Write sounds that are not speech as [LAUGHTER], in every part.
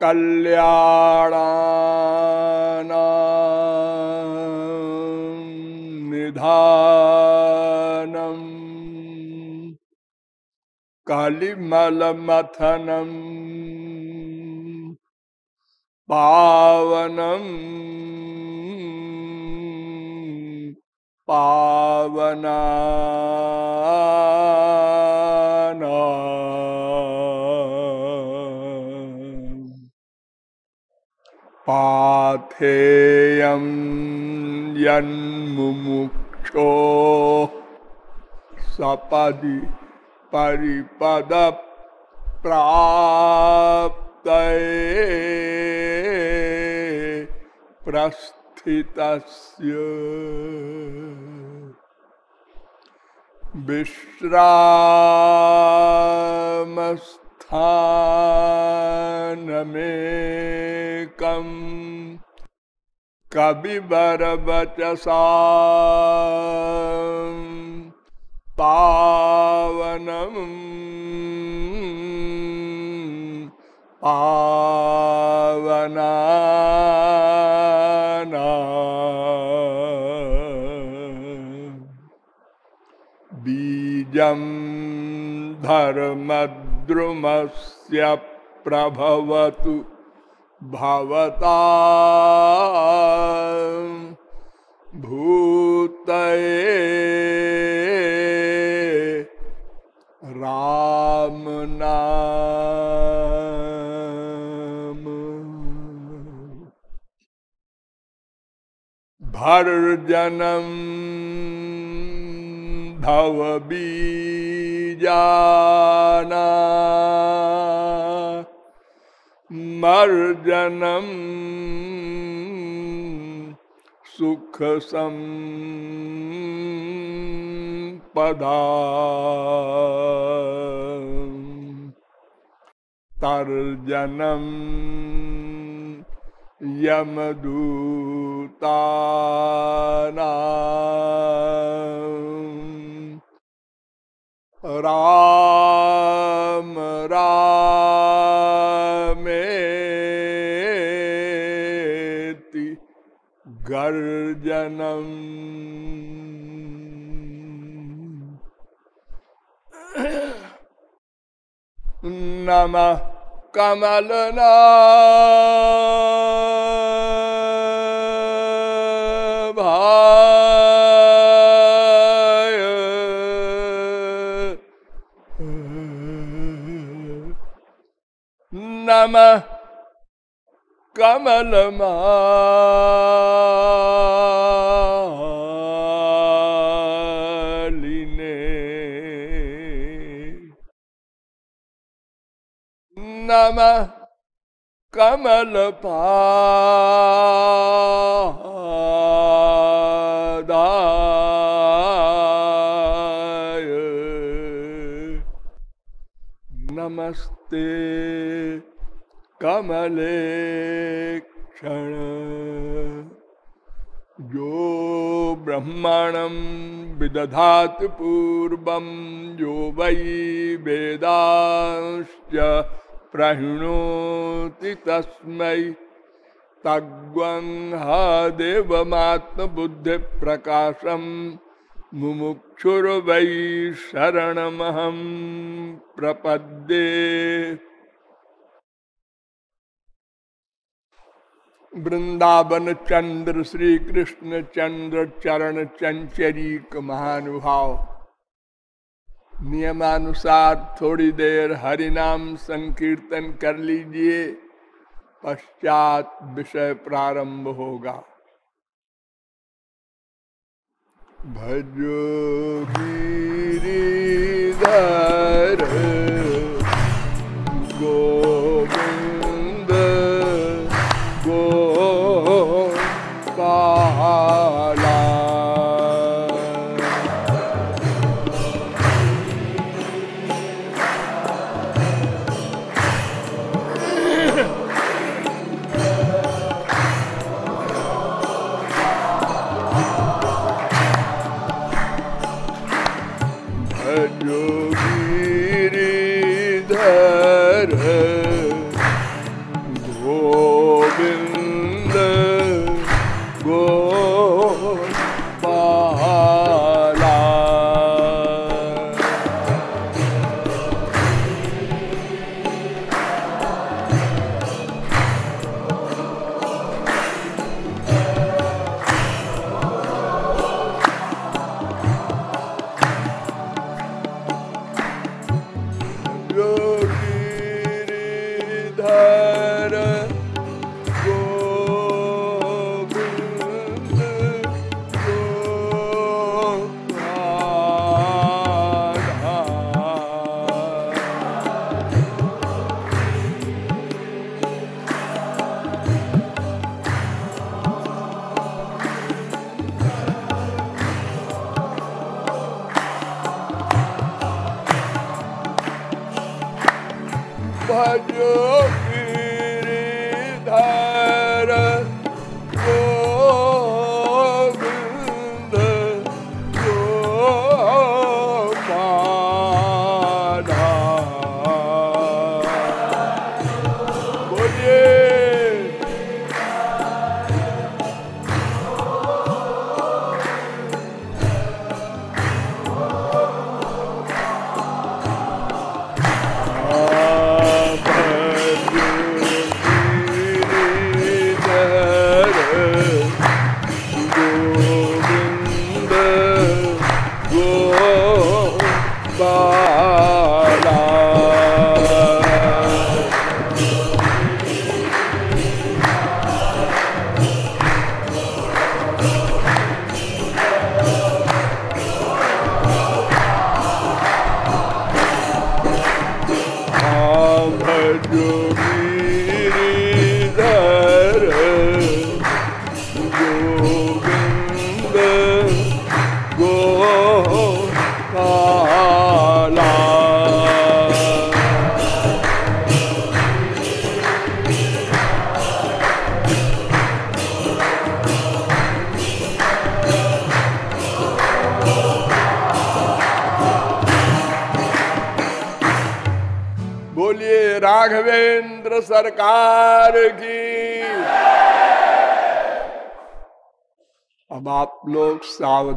कल्याण निधानम कलिमलमथनम पावनम पावना पाथेयं यन्मुमुक्षो। सपदि परिपद प्राप्त प्रस्थितस्य विश्रामस्थानमेकम् कविबरवचसा पावनम् पावना बीजं धर्मद्रुमस्य प्रभवतु भवता। भूतये राम नाम। भर्जनम भवबीजाना मर्जनम सुख संपदा तर्जनम यमदूताना राम रामेति गर्जनम। नमः कमलना भाय नमः कमलमालिने नमः कमलपादाय नमस्ते कमले क्षण जो ब्रह्मणं विदधाति पूर्वं, यो वै वेदांश्च प्रहिणोति तस्मै। तग्वंहादेवमात्मबुद्धिप्रकाशं मुमुक्षुर्वै शरणमहं प्रपद्ये। वृंदावन चंद्र श्री कृष्ण चंद्र चरण चंचरीक महानुभाव नियमानुसार थोड़ी देर हरिनाम संकीर्तन कर लीजिए पश्चात विषय प्रारंभ होगा भजो गिरिधर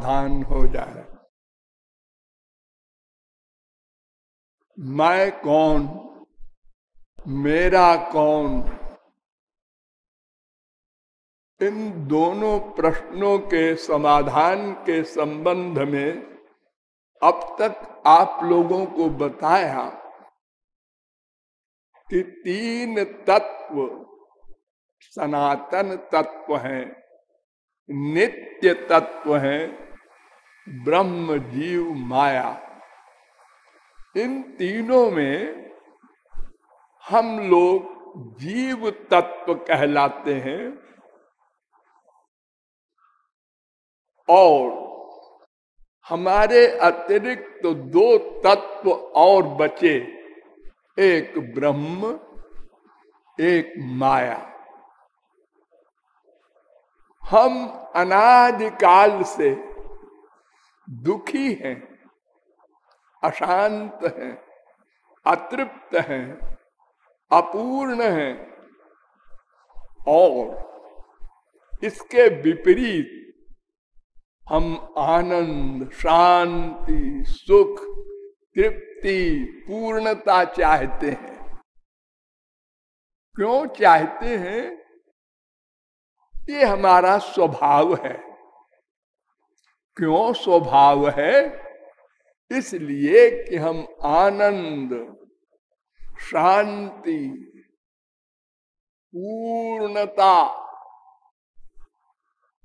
सावधान हो जाए। मैं कौन? मेरा कौन? इन दोनों प्रश्नों के समाधान के संबंध में अब तक आप लोगों को बताया कि तीन तत्व सनातन तत्व हैं, नित्य तत्व हैं ब्रह्म जीव माया। इन तीनों में हम लोग जीव तत्व कहलाते हैं और हमारे अतिरिक्त तो दो तत्व और बचे, एक ब्रह्म, एक माया। हम अनादिकाल से दुखी हैं, अशांत हैं, अतृप्त हैं, अपूर्ण हैं। और इसके विपरीत हम आनंद, शांति, सुख, तृप्ति, पूर्णता चाहते हैं। क्यों चाहते हैं? ये हमारा स्वभाव है। क्यों स्वभाव है? इसलिए कि हम आनंद, शांति, पूर्णता,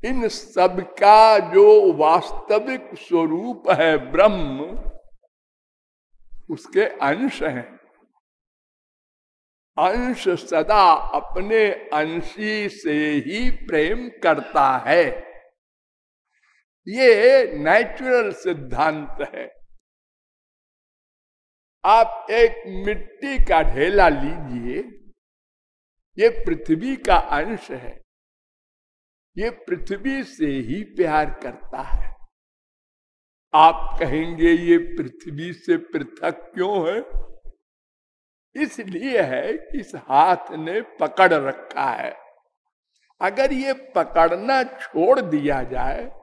इन सब का जो वास्तविक स्वरूप है ब्रह्म, उसके अंश हैं। अंश सदा अपने अंशी से ही प्रेम करता है। ये नेचुरल सिद्धांत है। आप एक मिट्टी का ढेला लीजिए, ये पृथ्वी का अंश है। ये पृथ्वी से ही प्यार करता है। आप कहेंगे, ये पृथ्वी से पृथक क्यों है? इसलिए है कि इस हाथ ने पकड़ रखा है। अगर ये पकड़ना छोड़ दिया जाए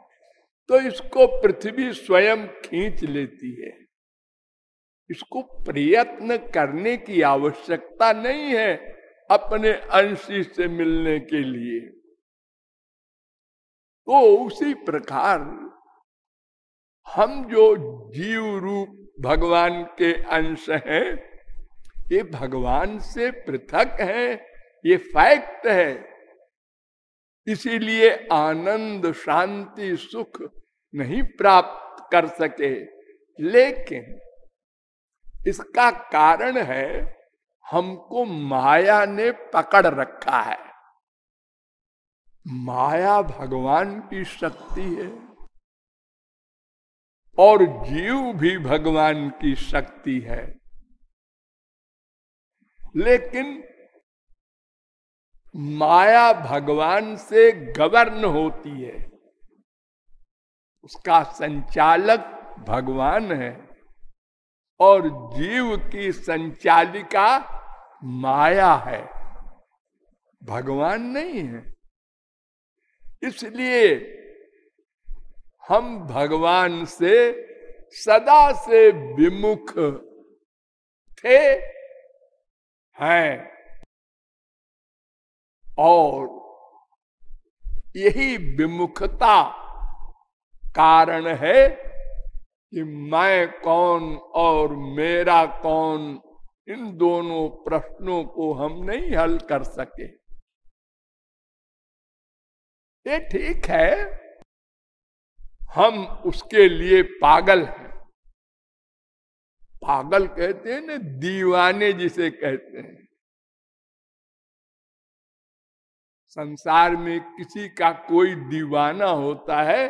तो इसको पृथ्वी स्वयं खींच लेती है। इसको प्रयत्न करने की आवश्यकता नहीं है अपने अंशी से मिलने के लिए। तो उसी प्रकार हम जो जीव रूप भगवान के अंश हैं, ये भगवान से पृथक है, ये फैक्ट है। इसीलिए आनंद, शांति, सुख नहीं प्राप्त कर सके। लेकिन इसका कारण है, हमको माया ने पकड़ रखा है। माया भगवान की शक्ति है और जीव भी भगवान की शक्ति है। लेकिन माया भगवान से गवर्न होती है। उसका संचालक भगवान है और जीव की संचालिका माया है। भगवान नहीं है। इसलिए हम भगवान से सदा से विमुख थे, हैं। और यही विमुखता कारण है कि मैं कौन और मेरा कौन, इन दोनों प्रश्नों को हम नहीं हल कर सके। ये ठीक है, हम उसके लिए पागल हैं। पागल कहते हैं ना, दीवाने जिसे कहते हैं। संसार में किसी का कोई दीवाना होता है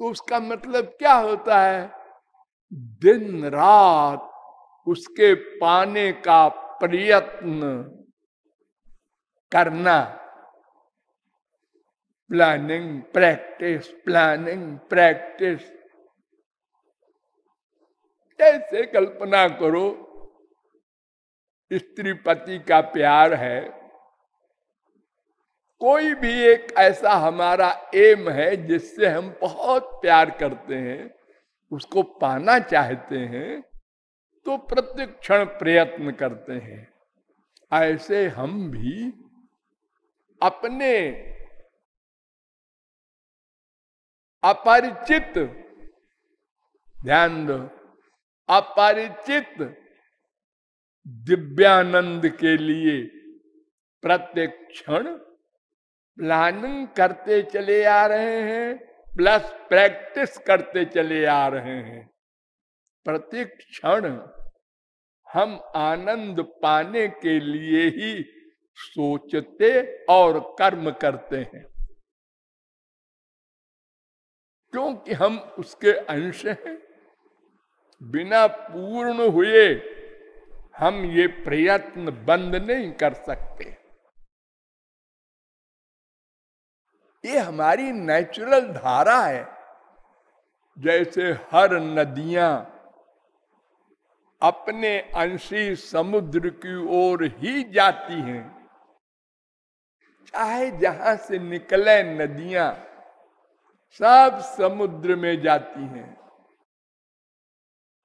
तो उसका मतलब क्या होता है? दिन रात उसके पाने का प्रयत्न करना। प्लानिंग प्रैक्टिस प्लानिंग प्रैक्टिस कैसे कल्पना करो, स्त्री पति का प्यार है कोई भी एक ऐसा हमारा एम है जिससे हम बहुत प्यार करते हैं, उसको पाना चाहते हैं तो प्रत्येक क्षण प्रयत्न करते हैं। ऐसे हम भी अपने अपरिचित, ध्यान दो, अपरिचित दिव्यानंद के लिए प्रत्येक क्षण प्लानिंग करते चले आ रहे हैं, प्लस प्रैक्टिस करते चले आ रहे हैं। प्रत्येक क्षण हम आनंद पाने के लिए ही सोचते और कर्म करते हैं। क्योंकि हम उसके अंश हैं। बिना पूर्ण हुए हम ये प्रयत्न बंद नहीं कर सकते। ये हमारी नेचुरल धारा है। जैसे हर नदियाँ अपने अंशी समुद्र की ओर ही जाती हैं। चाहे जहाँ से निकले नदियाँ, सब समुद्र में जाती हैं।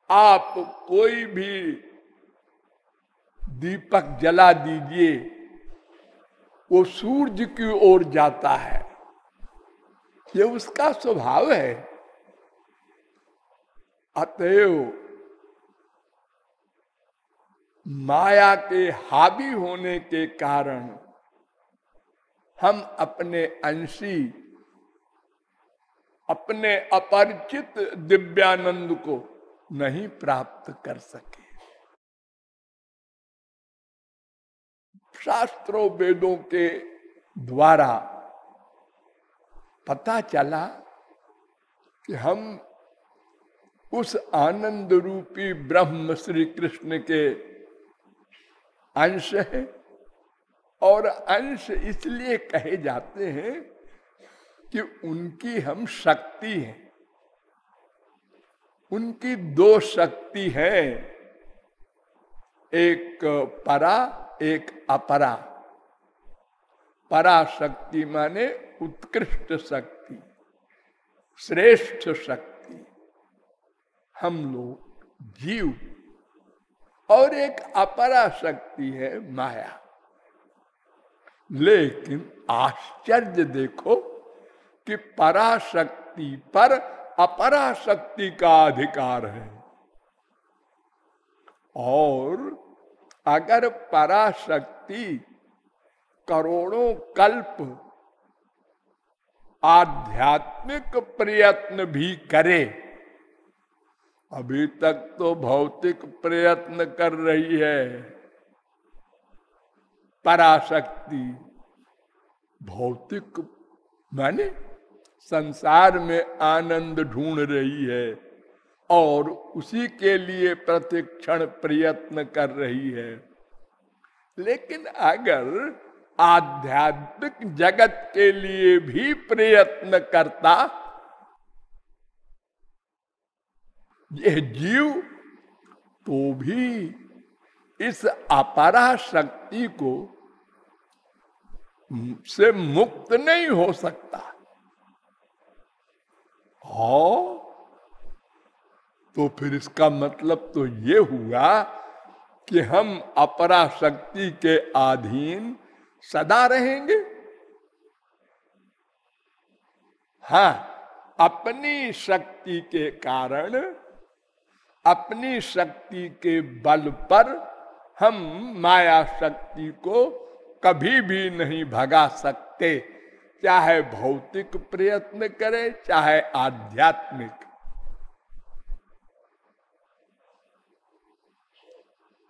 आप कोई भी दीपक जला दीजिए, वो सूरज की ओर जाता है। ये उसका स्वभाव है। अतएव माया के हावी होने के कारण हम अपने अंशी, अपने अपरिचित दिव्यानंद को नहीं प्राप्त कर सके। शास्त्रों वेदों के द्वारा पता चला कि हम उस आनंद रूपी ब्रह्म श्री कृष्ण के अंश है और अंश इसलिए कहे जाते हैं कि उनकी हम शक्ति है। उनकी दो शक्ति है, एक परा, एक अपरा। परा शक्ति माने उत्कृष्ट शक्ति, श्रेष्ठ शक्ति। हम लोग जीव। और एक अपरा शक्ति है माया। लेकिन आश्चर्य देखो कि पराशक्ति पर अपराशक्ति का अधिकार है। और अगर पराशक्ति करोड़ों कल्प, आध्यात्मिक प्रयत्न भी करे। अभी तक तो भौतिक प्रयत्न कर रही है। पराशक्ति, भौतिक माने संसार में आनंद ढूंढ रही है और उसी के लिए प्रतिक्षण प्रयत्न कर रही है। लेकिन अगर आध्यात्मिक जगत के लिए भी प्रयत्न करता। यह जीव तो भी इस अपरा शक्ति को से मुक्त नहीं हो सकता। हो तो फिर इसका मतलब तो ये हुआ कि हम अपरा शक्ति के अधीन सदा रहेंगे। हाँ अपनी शक्ति के कारण, अपनी शक्ति के बल पर हम माया शक्ति को कभी भी नहीं भगा सकते। चाहे भौतिक प्रयत्न करें, चाहे आध्यात्मिक।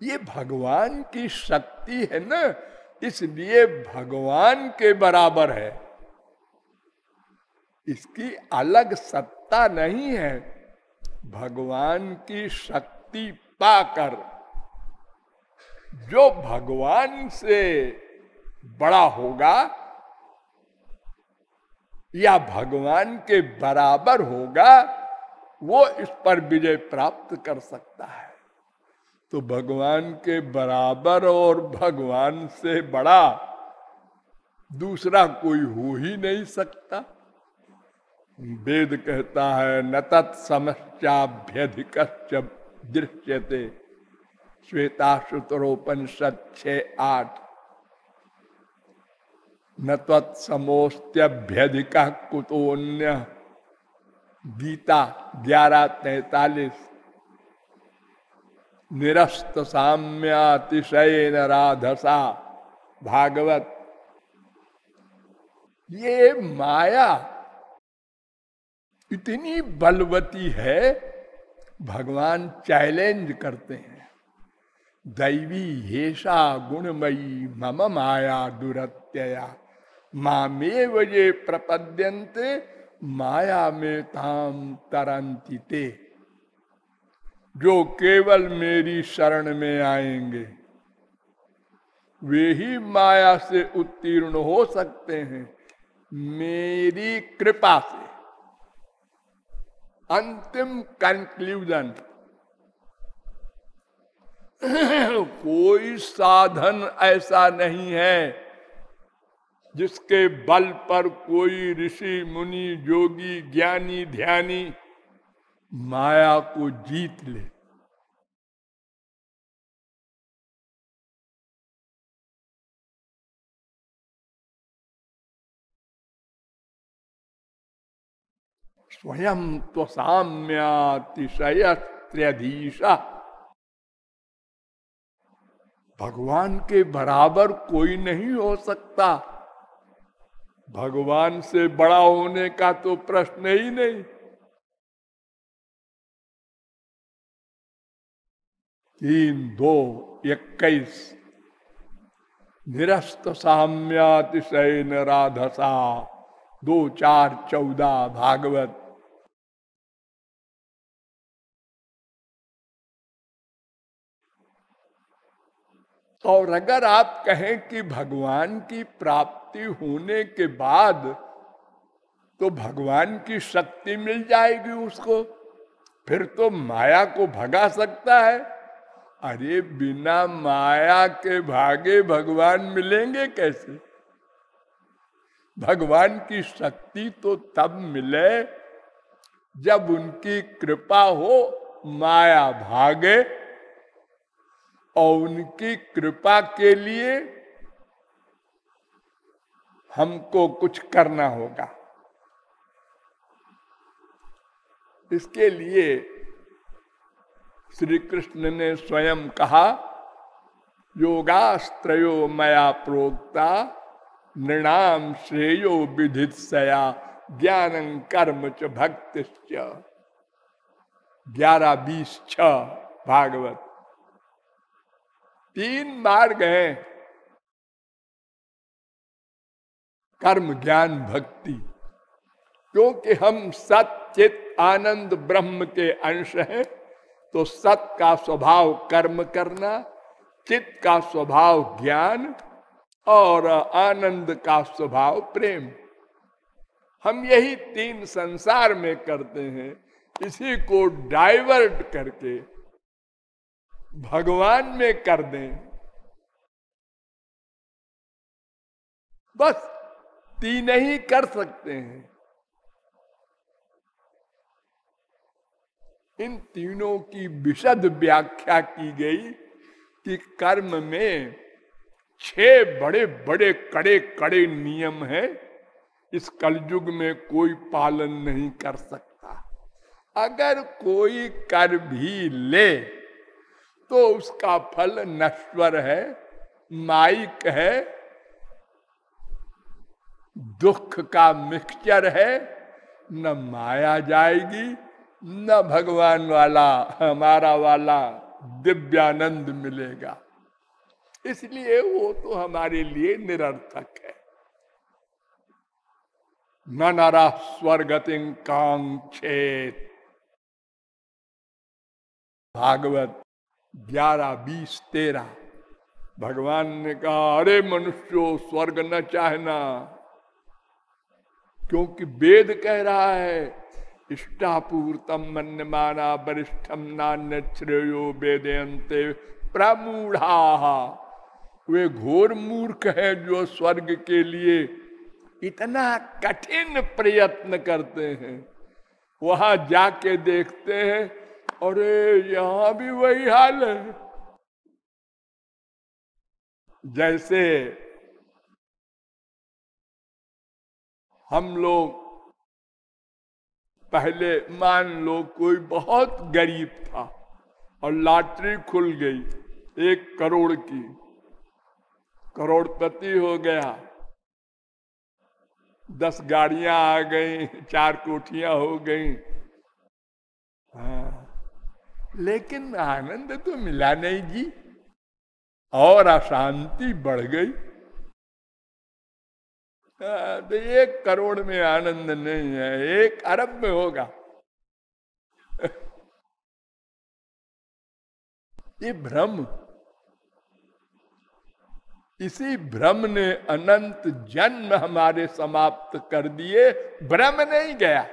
ये भगवान की शक्ति है ना इसलिए भगवान के बराबर है। इसकी अलग सत्ता नहीं है। भगवान की शक्ति पाकर जो भगवान से बड़ा होगा या भगवान के बराबर होगा, वो इस पर विजय प्राप्त कर सकता है। तो भगवान के बराबर और भगवान से बड़ा दूसरा कोई हो ही नहीं सकता। वेद कहता है, न तत्समस्याभ्यधिक श्वेता सूत्रोपनिषद छ आठ। न तत्समोस्त्यभ्यधिक कुतोन्य गीता ग्यारह तैतालीस। निरस्त साम्यातिशय राधसा। भागवत। ये माया इतनी बलवती है, भगवान चैलेंज करते हैं। दैवी हेषा गुणमयी मम माया दुरत्यया। मामे वजे प्रपद्यंते माया में ताम तरंतिते जो केवल मेरी शरण में आएँगे, वे ही माया से उत्तीर्ण हो सकते हैं। मेरी कृपा से। अंतिम कंक्लूजन [CLEARS THROAT] कोई साधन ऐसा नहीं है, जिसके बल पर कोई ऋषि, मुनि, जोगी, ज्ञानी, ध्यानी माया को जीत ले। स्वयं तो साम्यातिशयस्त्र्यधीशा। भगवान के बराबर कोई नहीं हो सकता। भगवान से बड़ा होने का तो प्रश्न ही नहीं। तीन दो इक्कीस निरस्त साम्यातिशय राधसा। दो चार चौदह भागवत। और अगर आप कहें कि भगवान की प्राप्ति होने के बाद तो भगवान की शक्ति मिल जाएगी उसको, फिर तो माया को भगा सकता है। अरे बिना माया के भागे भगवान मिलेंगे कैसे? भगवान की शक्ति तो तब मिले जब उनकी कृपा हो, माया भागे और उनकी कृपा के लिए हमको कुछ करना होगा। इसके लिए श्री कृष्ण ने स्वयं कहा योगास्त्रो मया प्रोक्ता नृणाम श्रेयो विधित सया ज्ञान कर्म च भक्ति ग्यारह, बीस छ भागवत। तीन मार्ग हैं। कर्म, ज्ञान, भक्ति। क्योंकि हम सचित आनंद, ब्रह्म के अंश हैं तो सत का स्वभाव कर्म करना चित्त का स्वभाव ज्ञान और आनंद का स्वभाव प्रेम। हम यही तीन संसार में करते हैं, इसी को डाइवर्ट करके भगवान में कर दें। बस, तीन ही कर सकते हैं। इन तीनों की विशद व्याख्या की गई कि कर्म में छह बड़े बड़े, कड़े कड़े नियम हैं। इस कलयुग में कोई पालन नहीं कर सकता। अगर कोई कर भी ले तो उसका फल नश्वर है, माइक है, दुख का मिक्सचर है, न माया जाएगी न भगवान वाला, हमारा वाला दिव्यानंद मिलेगा। इसलिए वो तो हमारे लिए निरर्थक है। न नरा स्वर्गति कांक्षेत। भागवत ग्यारह, बीस, तेरह। भगवान ने कहा, अरे मनुष्यो, स्वर्ग न चाहना। क्योंकि वेद कह रहा है इष्टापूर्तम मन्यमाना वरिष्ठम नान्य श्रेयो वेदयंते प्रमूढ़ा। वे घोर मूर्ख है जो स्वर्ग के लिए इतना कठिन प्रयत्न करते हैं। वहाँ जाके देखते हैं, अरे, यहाँ भी वही हाल है। जैसे हम लोग पहले मान लो कोई बहुत गरीब था और लॉटरी खुल गई एक करोड़ की। करोड़पति हो गया। दस गाड़ियाँ आ गई, चार कोठियाँ हो गई। हाँ। लेकिन आनंद तो मिला नहीं जी। और अशांति बढ़ गई। तो एक करोड़ में आनंद नहीं है, एक अरब में होगा। [LAUGHS] ये भ्रम। इसी भ्रम ने अनंत जन्म हमारे समाप्त कर दिए, भ्रम नहीं गया।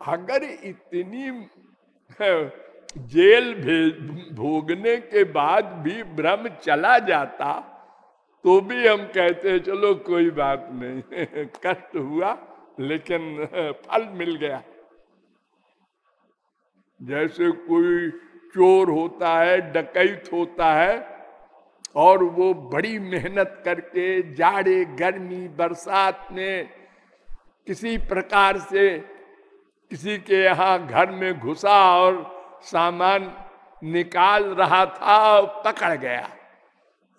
अगर इतनी, जेल भोगने के बाद भी भ्रम चला जाता तो भी हम कहते हैं, चलो, कोई बात नहीं। [LAUGHS] कष्ट हुआ, लेकिन, [LAUGHS] फल मिल गया। जैसे कोई चोर होता है, डकैत होता है, और वो बड़ी मेहनत करके जाड़े, गर्मी, बरसात में किसी प्रकार से किसी के यहाँ घर में घुसा और सामान निकाल रहा था और पकड़ गया।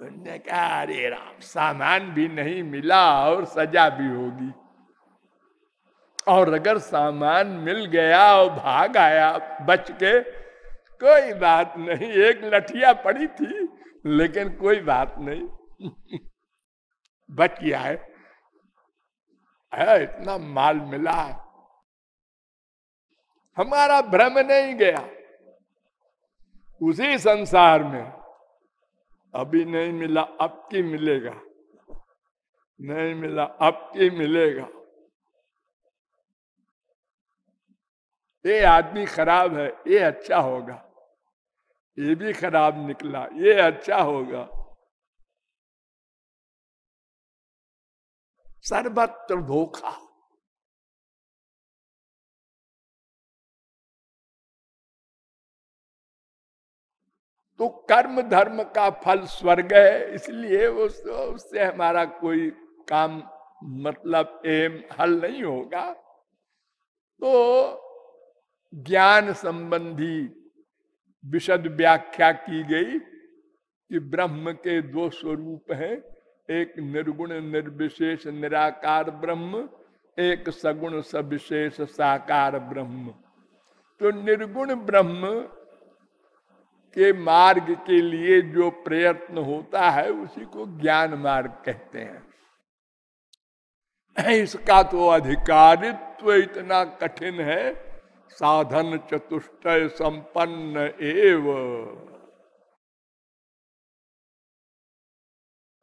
उन्होंने कहा अरे राम सामान भी नहीं मिला और सजा भी होगी। और अगर सामान मिल गया और भाग आया बच के कोई बात नहीं एक लठिया पड़ी थी लेकिन कोई बात नहीं। [LAUGHS] बच गया है, है इतना माल मिला। हमारा भ्रम नहीं गया। उसी संसार में अभी नहीं मिला, अब की मिलेगा। नहीं मिला, अब की मिलेगा। ये आदमी खराब है, ये अच्छा होगा। ये भी खराब निकला, ये अच्छा होगा। सर्वत्र धोखा तो कर्म धर्म का फल स्वर्ग है इसलिए उस, उससे हमारा कोई काम मतलब एम हल नहीं होगा। तो ज्ञान संबंधी विशद व्याख्या की गई कि ब्रह्म के दो स्वरूप हैं एक निर्गुण निर्विशेष निराकार ब्रह्म एक सगुण सविशेष साकार ब्रह्म। तो निर्गुण ब्रह्म के मार्ग के लिए जो प्रयत्न होता है, उसी को ज्ञान मार्ग कहते हैं। इसका तो अधिकारित्व इतना कठिन है, साधन चतुष्टय संपन्न एव।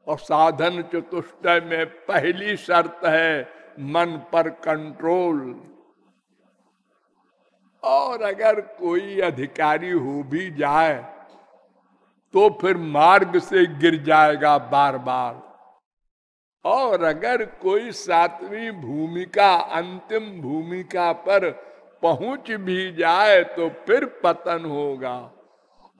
और साधन चतुष्टय में पहली शर्त है, मन पर कंट्रोल और अगर कोई अधिकारी हो भी जाए तो फिर मार्ग से गिर जाएगा बार बार और अगर कोई सातवीं भूमिका अंतिम भूमिका पर पहुँच भी जाए तो फिर पतन होगा।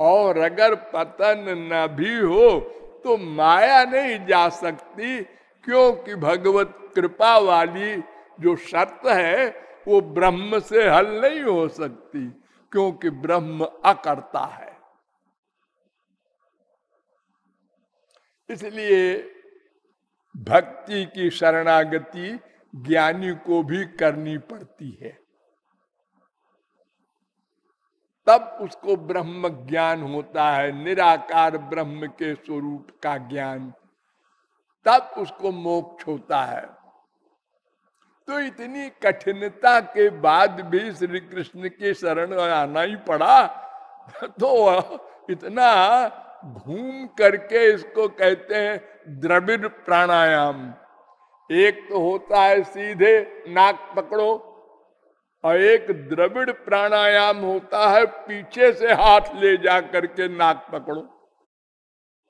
और अगर पतन न भी हो तो माया नहीं जा सकती, क्योंकि भगवत कृपा वाली जो शर्त है वो ब्रह्म से हल नहीं हो सकती, क्योंकि ब्रह्म अकर्ता है। इसलिए भक्ति की शरणागति ज्ञानी को भी करनी पड़ती है। तब उसको ब्रह्म ज्ञान होता है, निराकार ब्रह्म के स्वरूप का ज्ञान। तब उसको मोक्ष होता है। तो इतनी कठिनता के बाद भी श्री कृष्ण के शरण आना ही पड़ा। तो इतना घूम करके इसको कहते हैं द्रविड़ प्राणायाम। एक तो होता है सीधे नाक पकड़ो और एक द्रविड़ प्राणायाम होता है पीछे से हाथ ले जा करके नाक पकड़ो।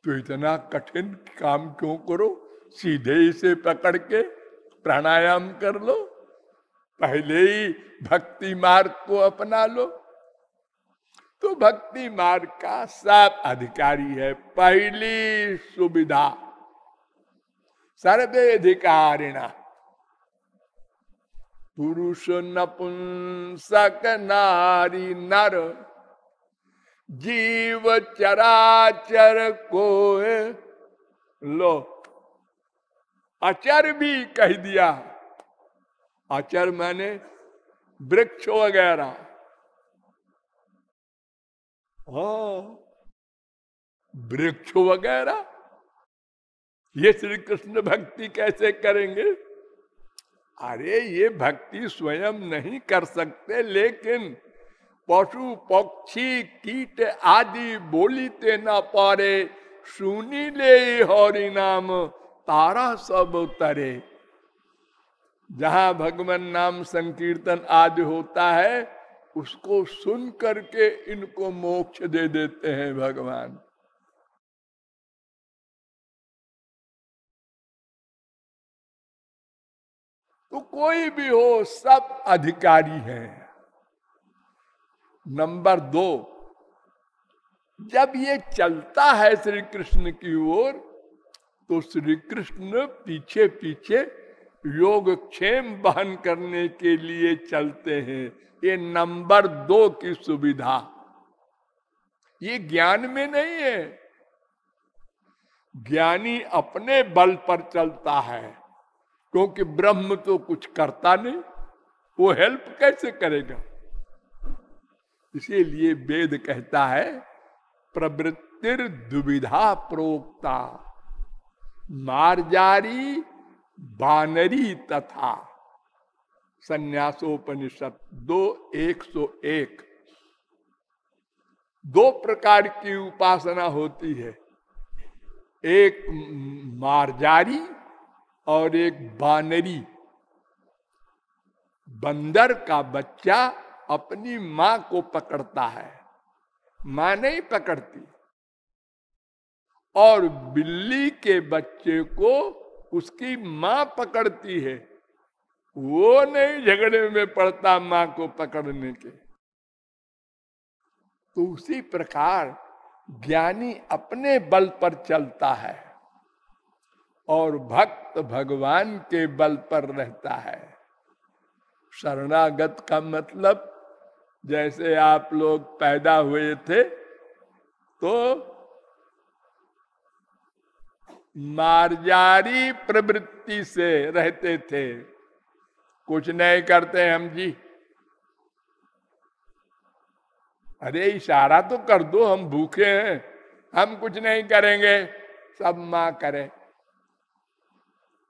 तो इतना कठिन काम क्यों करो? सीधे इसे पकड़ के प्राणायाम कर लो, पहले ही भक्ति मार्ग को अपना लो। तो भक्ति मार्ग का सब अधिकारी है, पहली सुविधा। सर्वे अधिकारिणा पुरुष नपुंसक नारी नर। जीव चराचर को लो। अचर भी कह दिया। अचर मैंने वृक्ष वगैरह। वृक्ष वगैरह? ये श्री कृष्ण भक्ति कैसे करेंगे? अरे, ये भक्ति स्वयं नहीं कर सकते, लेकिन पशु, पक्षी, कीट आदि बोलीते न पारे, सुनी ले हरि नाम। तारा सब तरे जहाँ भगवान नाम संकीर्तन आदि होता है, उसको सुन करके इनको मोक्ष दे देते हैं भगवान। तो कोई भी हो, सब अधिकारी हैं। नंबर दो, जब ये चलता है श्री कृष्ण की ओर तो श्री कृष्ण पीछे पीछे योग क्षेम बहन करने के लिए चलते हैं। ये नंबर दो की सुविधा। ये ज्ञान में नहीं है। ज्ञानी अपने बल पर चलता है, क्योंकि ब्रह्म तो कुछ करता नहीं, वो हेल्प कैसे करेगा? इसीलिए वेद कहता है, प्रवृत्तिर दुविधा प्रोक्ता। मारजारी बानरी तथा संन्यासोपनिषद दो एक सौ एक। दो प्रकार की उपासना होती है। एक मारजारी और एक बानरी। बंदर का बच्चा अपनी माँ को पकड़ता है। माँ नहीं पकड़ती। और बिल्ली के बच्चे को उसकी माँ पकड़ती है। वो नहीं झगड़े में पड़ता माँ को पकड़ने के। तो उसी प्रकार ज्ञानी अपने बल पर चलता है और भक्त भगवान के बल पर रहता है। शरणागत का मतलब जैसे आप लोग पैदा हुए थे तो मारजारी प्रवृत्ति से रहते थे। कुछ नहीं करते हम जी। अरे, इशारा तो कर दो, हम भूखे हैं, हम कुछ नहीं करेंगे, सब माँ करे।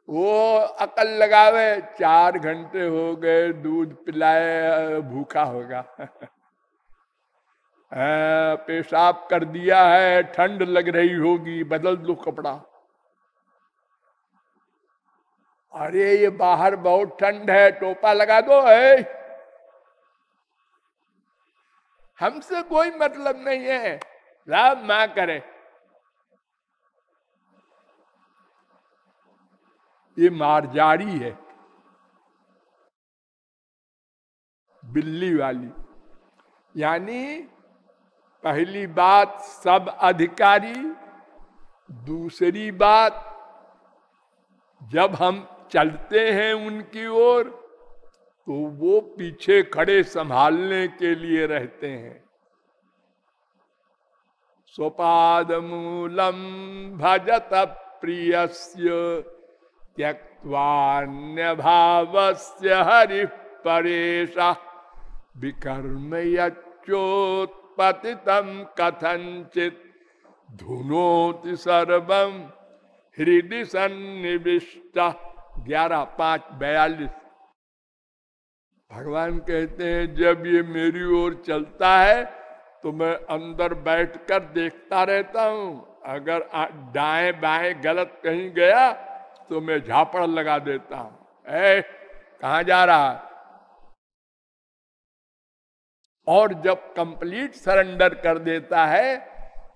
वो अकल लगावे, चार घंटे हो गए, दूध पिलाए, भूखा होगा। [LAUGHS] पेशाब कर दिया है, ठंड लग रही होगी, बदल दो कपड़ा। अरे, ये बाहर बहुत ठंड है, टोपा लगा दो है हमसे कोई मतलब नहीं है। सब माँ करे। ये मारजारी है। बिल्ली वाली। यानी पहली बात सब अधिकारी, दूसरी बात जब हम चलते हैं उनकी ओर तो वो पीछे खड़े संभालने के लिए रहते हैं। स्वपाद मूलम भजत प्रिय त्यक्वान्य भाव से हरि परेश विकर्म यच्चोत्पतितम कथंचित धुनोति सर्वम हृदय सन्निविष्ट। ग्यारह, पाँच, बयालीस। भगवान कहते हैं, जब ये मेरी ओर चलता है तो मैं अंदर बैठकर देखता रहता हूँ। अगर दाएँ बाएँ गलत कहीं गया तो मैं झापड़ लगा देता हूँ। ऐ, कहा जा रहा और जब कंप्लीट सरेंडर कर देता है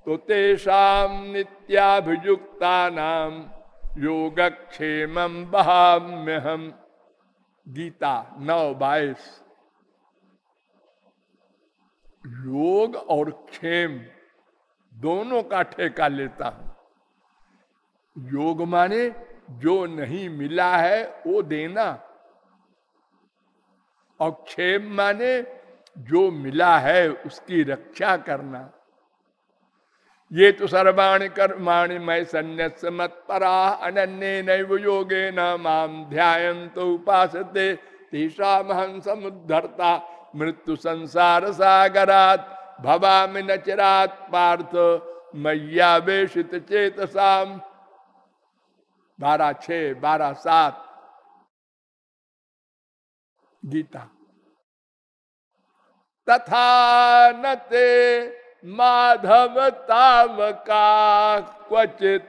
तो तेषाम नित्याभियुक्ता नाम योगक्षेम बहाम्य हम गीता, नौ बाईस। योग और क्षेम दोनों का ठेका लेता हूँ। योग माने जो नहीं मिला है, वो देना। और क्षेम माने जो मिला है, उसकी रक्षा करना। ये तो सर्वाणी कर्माणि मय संन्यास मत परा अन्य नैव योगे न माम ध्यान तो उपास समुद्धरता। मृत्यु संसार सागरात। भवा में नचरात पार्थ। वेशित चेतसाम। बारह छ, बारह सात। गीता। तथा नते माधव तावका क्वचित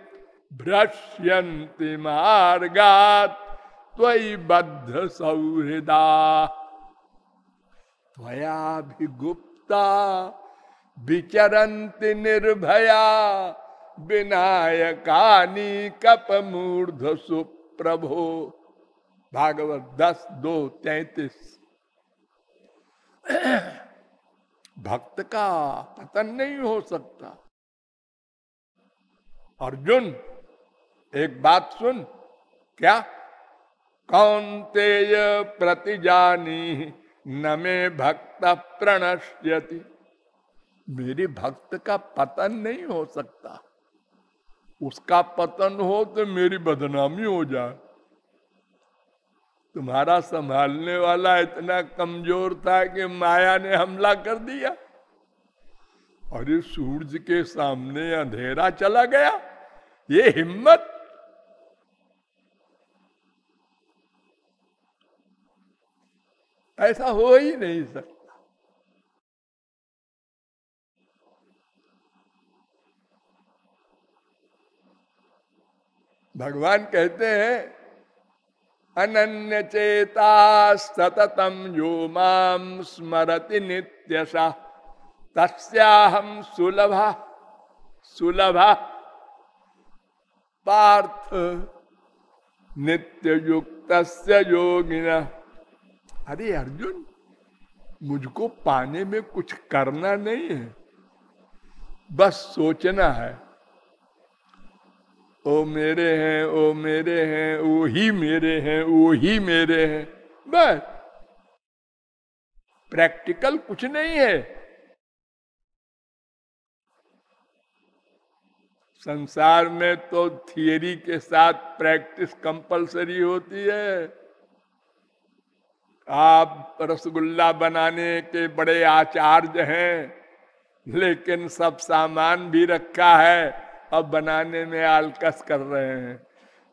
भ्रश्यंति मार्गात त्वयि बद्ध सौहृदा त्वयाभिगुप्ता विचरन्ति निर्भया विनायकानी कप मूर्ध सुप्रभो भागवत दस दो तैतीस। भक्त का पतन नहीं हो सकता। अर्जुन, एक बात सुन, क्या? कौन तेज प्रतिजानी न मे भक्त प्रणश्यति? मेरी भक्त का पतन नहीं हो सकता। उसका पतन हो तो मेरी बदनामी हो जाए। तुम्हारा संभालने वाला इतना कमज़ोर था कि माया ने हमला कर दिया। और इस सूरज के सामने अंधेरा चला गया। ये हिम्मत। ऐसा हो ही नहीं सकता। भगवान कहते हैं अनन्य चेता सततम यो माम स्मरति नित्यशा। सुलभा सुलभा। पार्थ नित्य युक्त योगिना। अरे अर्जुन, मुझको पाने में कुछ करना नहीं है, बस सोचना है। ओ मेरे हैं, ओ मेरे हैं वो ही मेरे हैं वो ही मेरे हैं। बस। प्रैक्टिकल कुछ नहीं है। संसार में तो थियरी के साथ प्रैक्टिस कंपलसरी होती है। आप रसगुल्ला बनाने के बड़े आचार्य हैं, लेकिन सब सामान भी रखा है। अब बनाने में आलकस कर रहे हैं।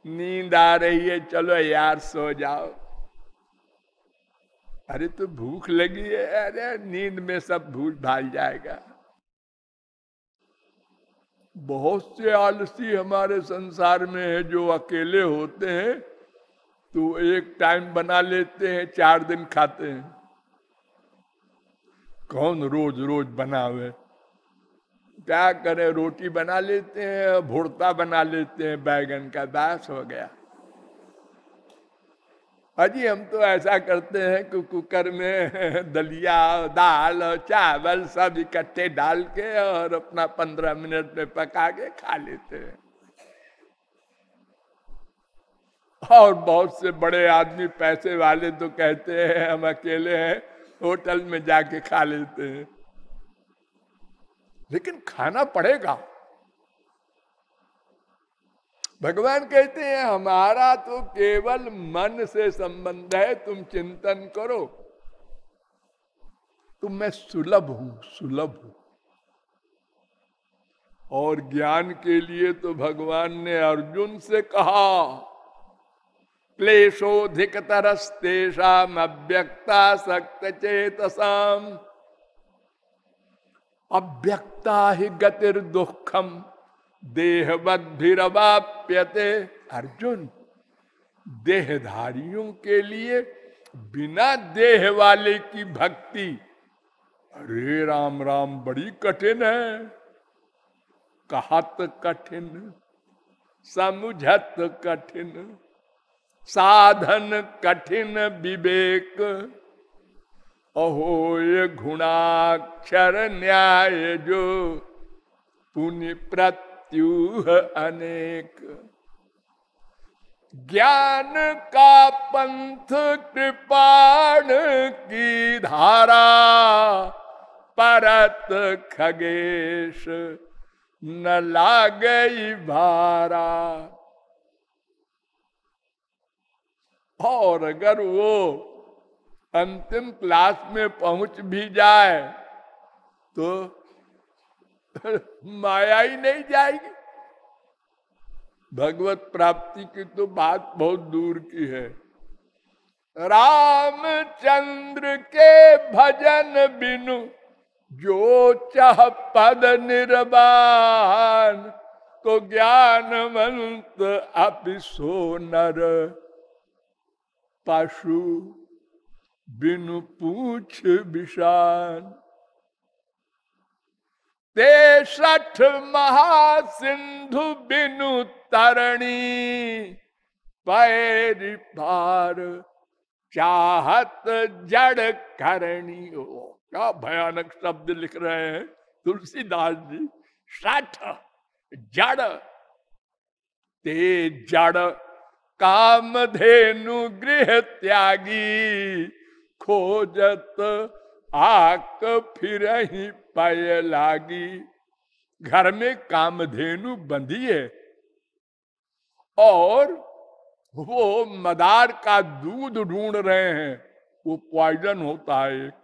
नींद आ रही है, चलो यार, सो जाओ। अरे तो भूख लगी है, अरे, नींद में सब भूल भाल जाएगा। बहुत से आलसी हमारे संसार में है जो अकेले होते हैं तो एक टाइम बना लेते हैं, चार दिन खाते हैं। कौन रोज रोज बनावे? क्या करें रोटी बना लेते हैं भुड़ता बना लेते हैं, बैगन का दास हो गया। अजी, हम तो ऐसा करते हैं कि कुकर में [LAUGHS] दलिया, दाल और चावल सब इकट्ठे डाल के और अपना पंद्रह मिनट में पका के खा लेते हैं। और बहुत से बड़े आदमी पैसे वाले तो कहते हैं, हम अकेले हैं, होटल में जाके खा लेते हैं। लेकिन खाना पड़ेगा। भगवान कहते हैं, हमारा तो केवल मन से संबंध है, तुम चिंतन करो। तो मैं सुलभ हूँ सुलभ हूँ। और ज्ञान के लिए तो भगवान ने अर्जुन से कहा क्लेशोधिक तरस्तेषाम अव्यक्ता सक्त चेतसाम। अव्यक्ता ही गतिर दुखम देहवद्भिरवाप्यते अर्जुन, देहधारियों के लिए बिना देह वाले की भक्ति, अरे राम राम, बड़ी कठिन है। कहत कठिन, समझत कठिन, साधन कठिन विवेक। अहो, ये गुणाक्षर न्याय जो पुण्य प्रत्युह अनेक। ज्ञान का पंथ कृपाण की धारा, परत खगेश, न लागई भारा। और अगर वो अंतिम क्लास में पहुँच भी जाए तो [LAUGHS] माया ही नहीं जाएगी। भगवत प्राप्ति की तो बात बहुत दूर की है। रामचंद्र के भजन बिनु जो चाह पद निर्वाण तो ज्ञानवंत अपिसो नर पशु। बिनु पूछ विषान तेसठ महासिंधु बिनु तरणी, पैर पार चाहत जड़ करणी। हो क्या भयानक शब्द लिख रहे हैं तुलसीदास जी। सठ जड़, ते जड़ काम धेनु गृह त्यागी। खोजत आक फिर ही पाए लागी। घर में कामधेनु बंधी है और वो मदार का दूध ढूंढ रहे हैं, वो पॉइजन होता है एक।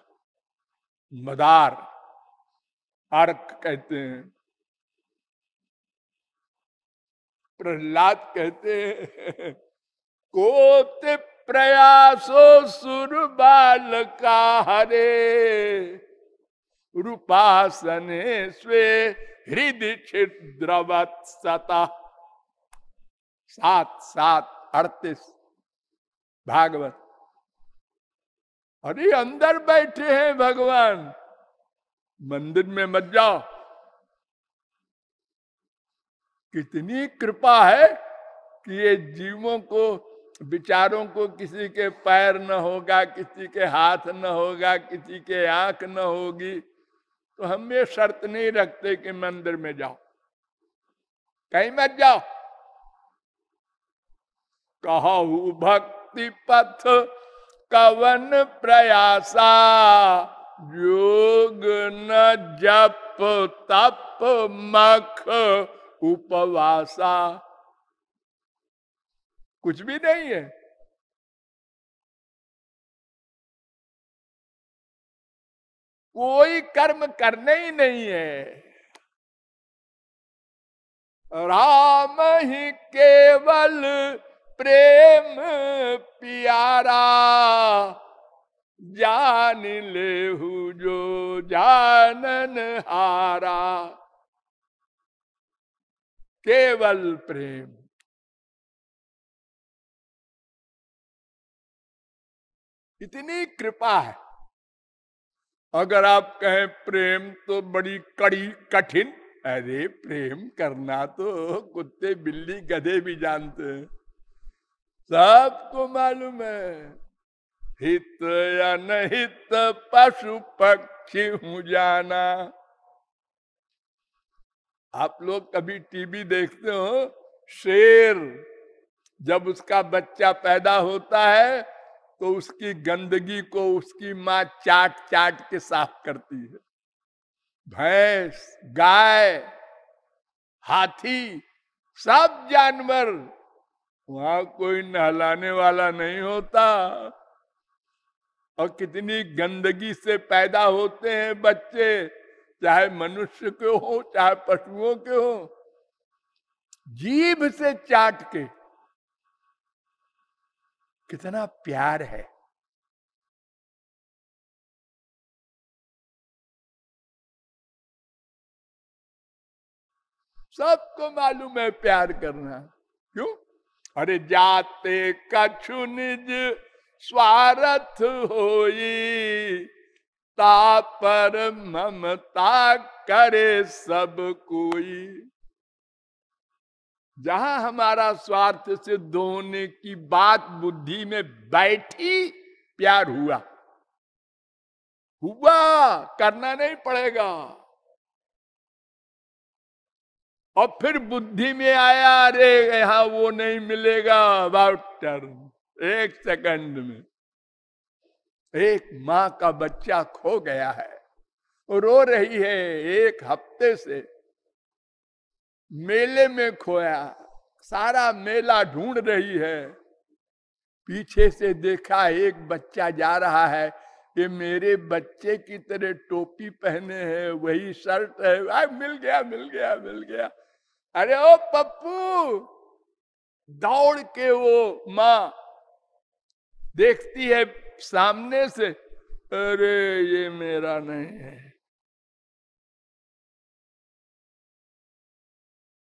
मदार, अर्क कहते हैं। प्रहलाद कहते हैं, [LAUGHS] कोत प्रयासो सुर बाल का हरे। रूपासने स्वे हृदय छिद्रवत सता। सात सात, अड़तीस। भागवत। अरे, अंदर बैठे हैं भगवान। मंदिर में मत जाओ। कितनी कृपा है कि ये जीवों को विचारों को किसी के पैर न होगा, किसी के हाथ न होगा, किसी के आँख न होगी तो हम ये शर्त नहीं रखते कि मंदिर में जाओ। कहीं मत जाओ। कहू, भक्ति पथ कवन प्रयासा योग न जप तप मख उपवासा। कुछ भी नहीं है। कोई कर्म करने ही नहीं है। राम ही केवल प्रेम प्यारा, जान ले जो जानन हारा। केवल प्रेम। इतनी कृपा है। अगर आप कहें प्रेम तो बड़ी कड़ी कठिन। अरे प्रेम करना तो कुत्ते बिल्ली गधे भी जानते हैं। सबको मालूम है, हित या नहित पशु पक्षी हूँ जाना। आप लोग कभी टीवी देखते हो? शेर जब उसका बच्चा पैदा होता है तो उसकी गंदगी को उसकी माँ चाट चाट के साफ़ करती है। भैंस, गाय, हाथी, सब जानवर, वहाँ कोई नहलाने वाला नहीं होता। और कितनी गंदगी से पैदा होते हैं बच्चे, चाहे मनुष्य के हो, चाहे पशुओं के हो। जीभ से चाट के कितना प्यार है। सबको मालूम है प्यार करना। क्यों? अरे जाते कछु निज स्वार्थ होई तापर ममता करे सब कोई। जहाँ हमारा स्वार्थ सिद्ध होने की बात बुद्धि में बैठी, प्यार हुआ। हुआ, करना नहीं पड़ेगा। और फिर बुद्धि में आया, अरे, यहाँ वो नहीं मिलेगा अबाउट टर्न एक सेकंड में। एक माँ का बच्चा खो गया है रो रही है एक हफ़्ते से। मेले में खोया। सारा मेला ढूंढ रही है। पीछे से देखा एक बच्चा जा रहा है। ये मेरे बच्चे की तरह टोपी पहने हैं वही शर्ट है। आ, मिल गया मिल गया मिल गया। अरे ओ पप्पू दौड़ के वो माँ देखती है सामने से। अरे ये मेरा नहीं है।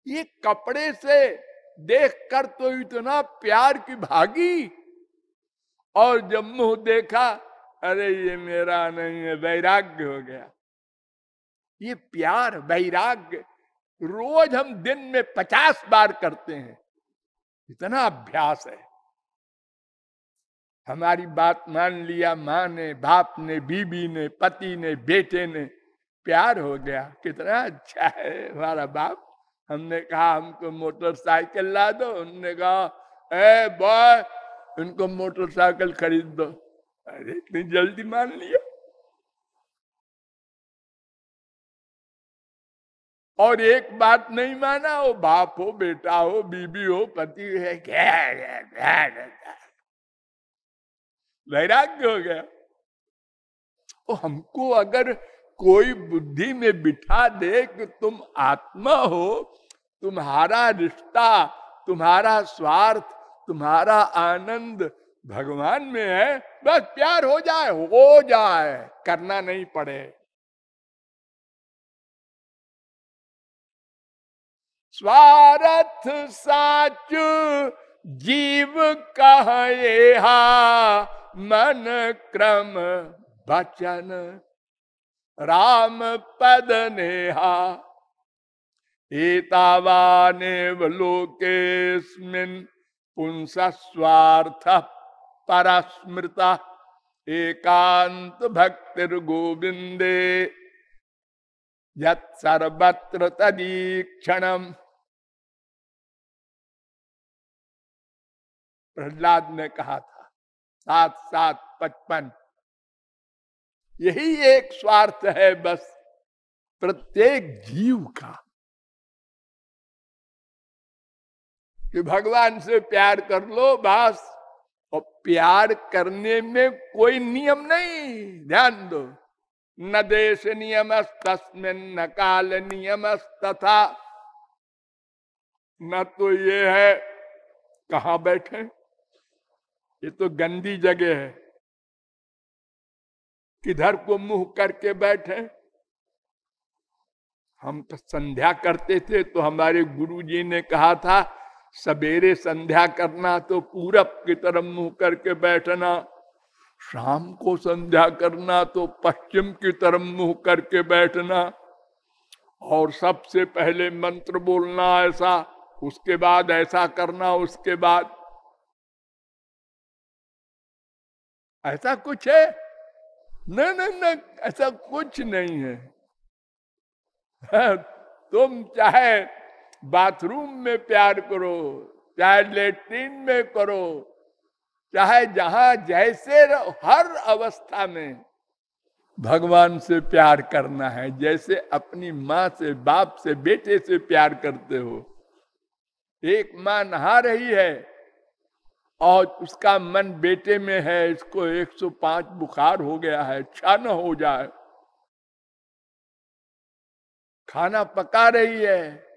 ये कपड़े से देखकर तो इतना प्यार की भागी। और जब मुँह देखा, अरे ये मेरा नहीं है, वैराग्य हो गया। ये प्यार, वैराग्य, रोज हम दिन में पचास बार करते हैं। इतना अभ्यास है। हमारी बात मान लिया, माँ ने, बाप ने, बीबी ने, पति ने, बेटे ने, प्यार हो गया। कितना अच्छा है हमारा बाप। हमने कहा, हमको मोटरसाइकिल ला दो। उन्होंने कहा, ए बॉय उनको मोटरसाइकिल खरीद दो। अरे, इतनी जल्दी मान लिया। और एक बात नहीं माना हो बाप हो, बेटा हो, बीबी हो, पति है। वैराग्य हो गया। तो हमको अगर कोई बुद्धि में बिठा दे कि तुम आत्मा हो, तुम्हारा रिश्ता, तुम्हारा स्वार्थ, तुम्हारा आनंद भगवान में है, बस प्यार हो जाए हो जाए, करना नहीं पड़े। स्वार्थ साच जीव कहे हा, मन क्रम बचन। राम पद नेहा। एतावानेव परस्मृता। एकांत भक्तिर गोविंदे सर्वत्र तदीक्षणम। प्रहलाद ने कहा था, सात सात पचपन। यही एक स्वार्थ है बस, प्रत्येक जीव का। कि भगवान से प्यार कर लो बस, और प्यार करने में कोई नियम नहीं, ध्यान दो। न देश नियम तस्मिन न काल नियम तथा न तो ये है, कहा बैठे? ये तो गंदी जगह है। किधर को मुँह करके बैठे? हम तो संध्या करते थे तो हमारे गुरुजी ने कहा था, सवेरे संध्या करना तो पूरब की तरफ़ मुँह करके बैठना, शाम को संध्या करना तो पश्चिम की तरफ़ मुँह करके बैठना, और सबसे पहले मंत्र बोलना ऐसा, उसके बाद ऐसा करना, उसके बाद। ऐसा कुछ है? न न ऐसा कुछ नहीं है। [LAUGHS] तुम चाहे बाथरूम में प्यार करो, चाहे लेट्रिन में करो, चाहे जहाँ जैसे हर अवस्था में भगवान से प्यार करना है। जैसे अपनी माँ से, बाप से, बेटे से प्यार करते हो। एक माँ नहा रही है और उसका मन बेटे में है, इसको 105 बुखार हो गया है न हो जाए। खाना पका रही है।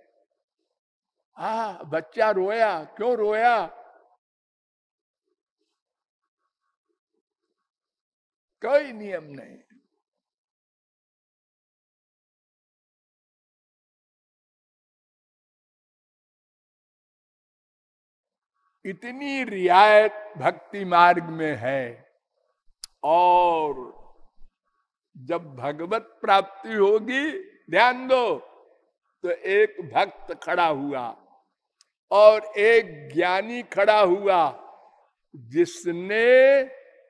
आ बच्चा रोया, क्यों रोया? कोई नियम नहीं। इतनी रियायत भक्ति मार्ग में है। और जब भगवत प्राप्ति होगी, ध्यान दो तो एक भक्त खड़ा हुआ और एक ज्ञानी खड़ा हुआ, जिसने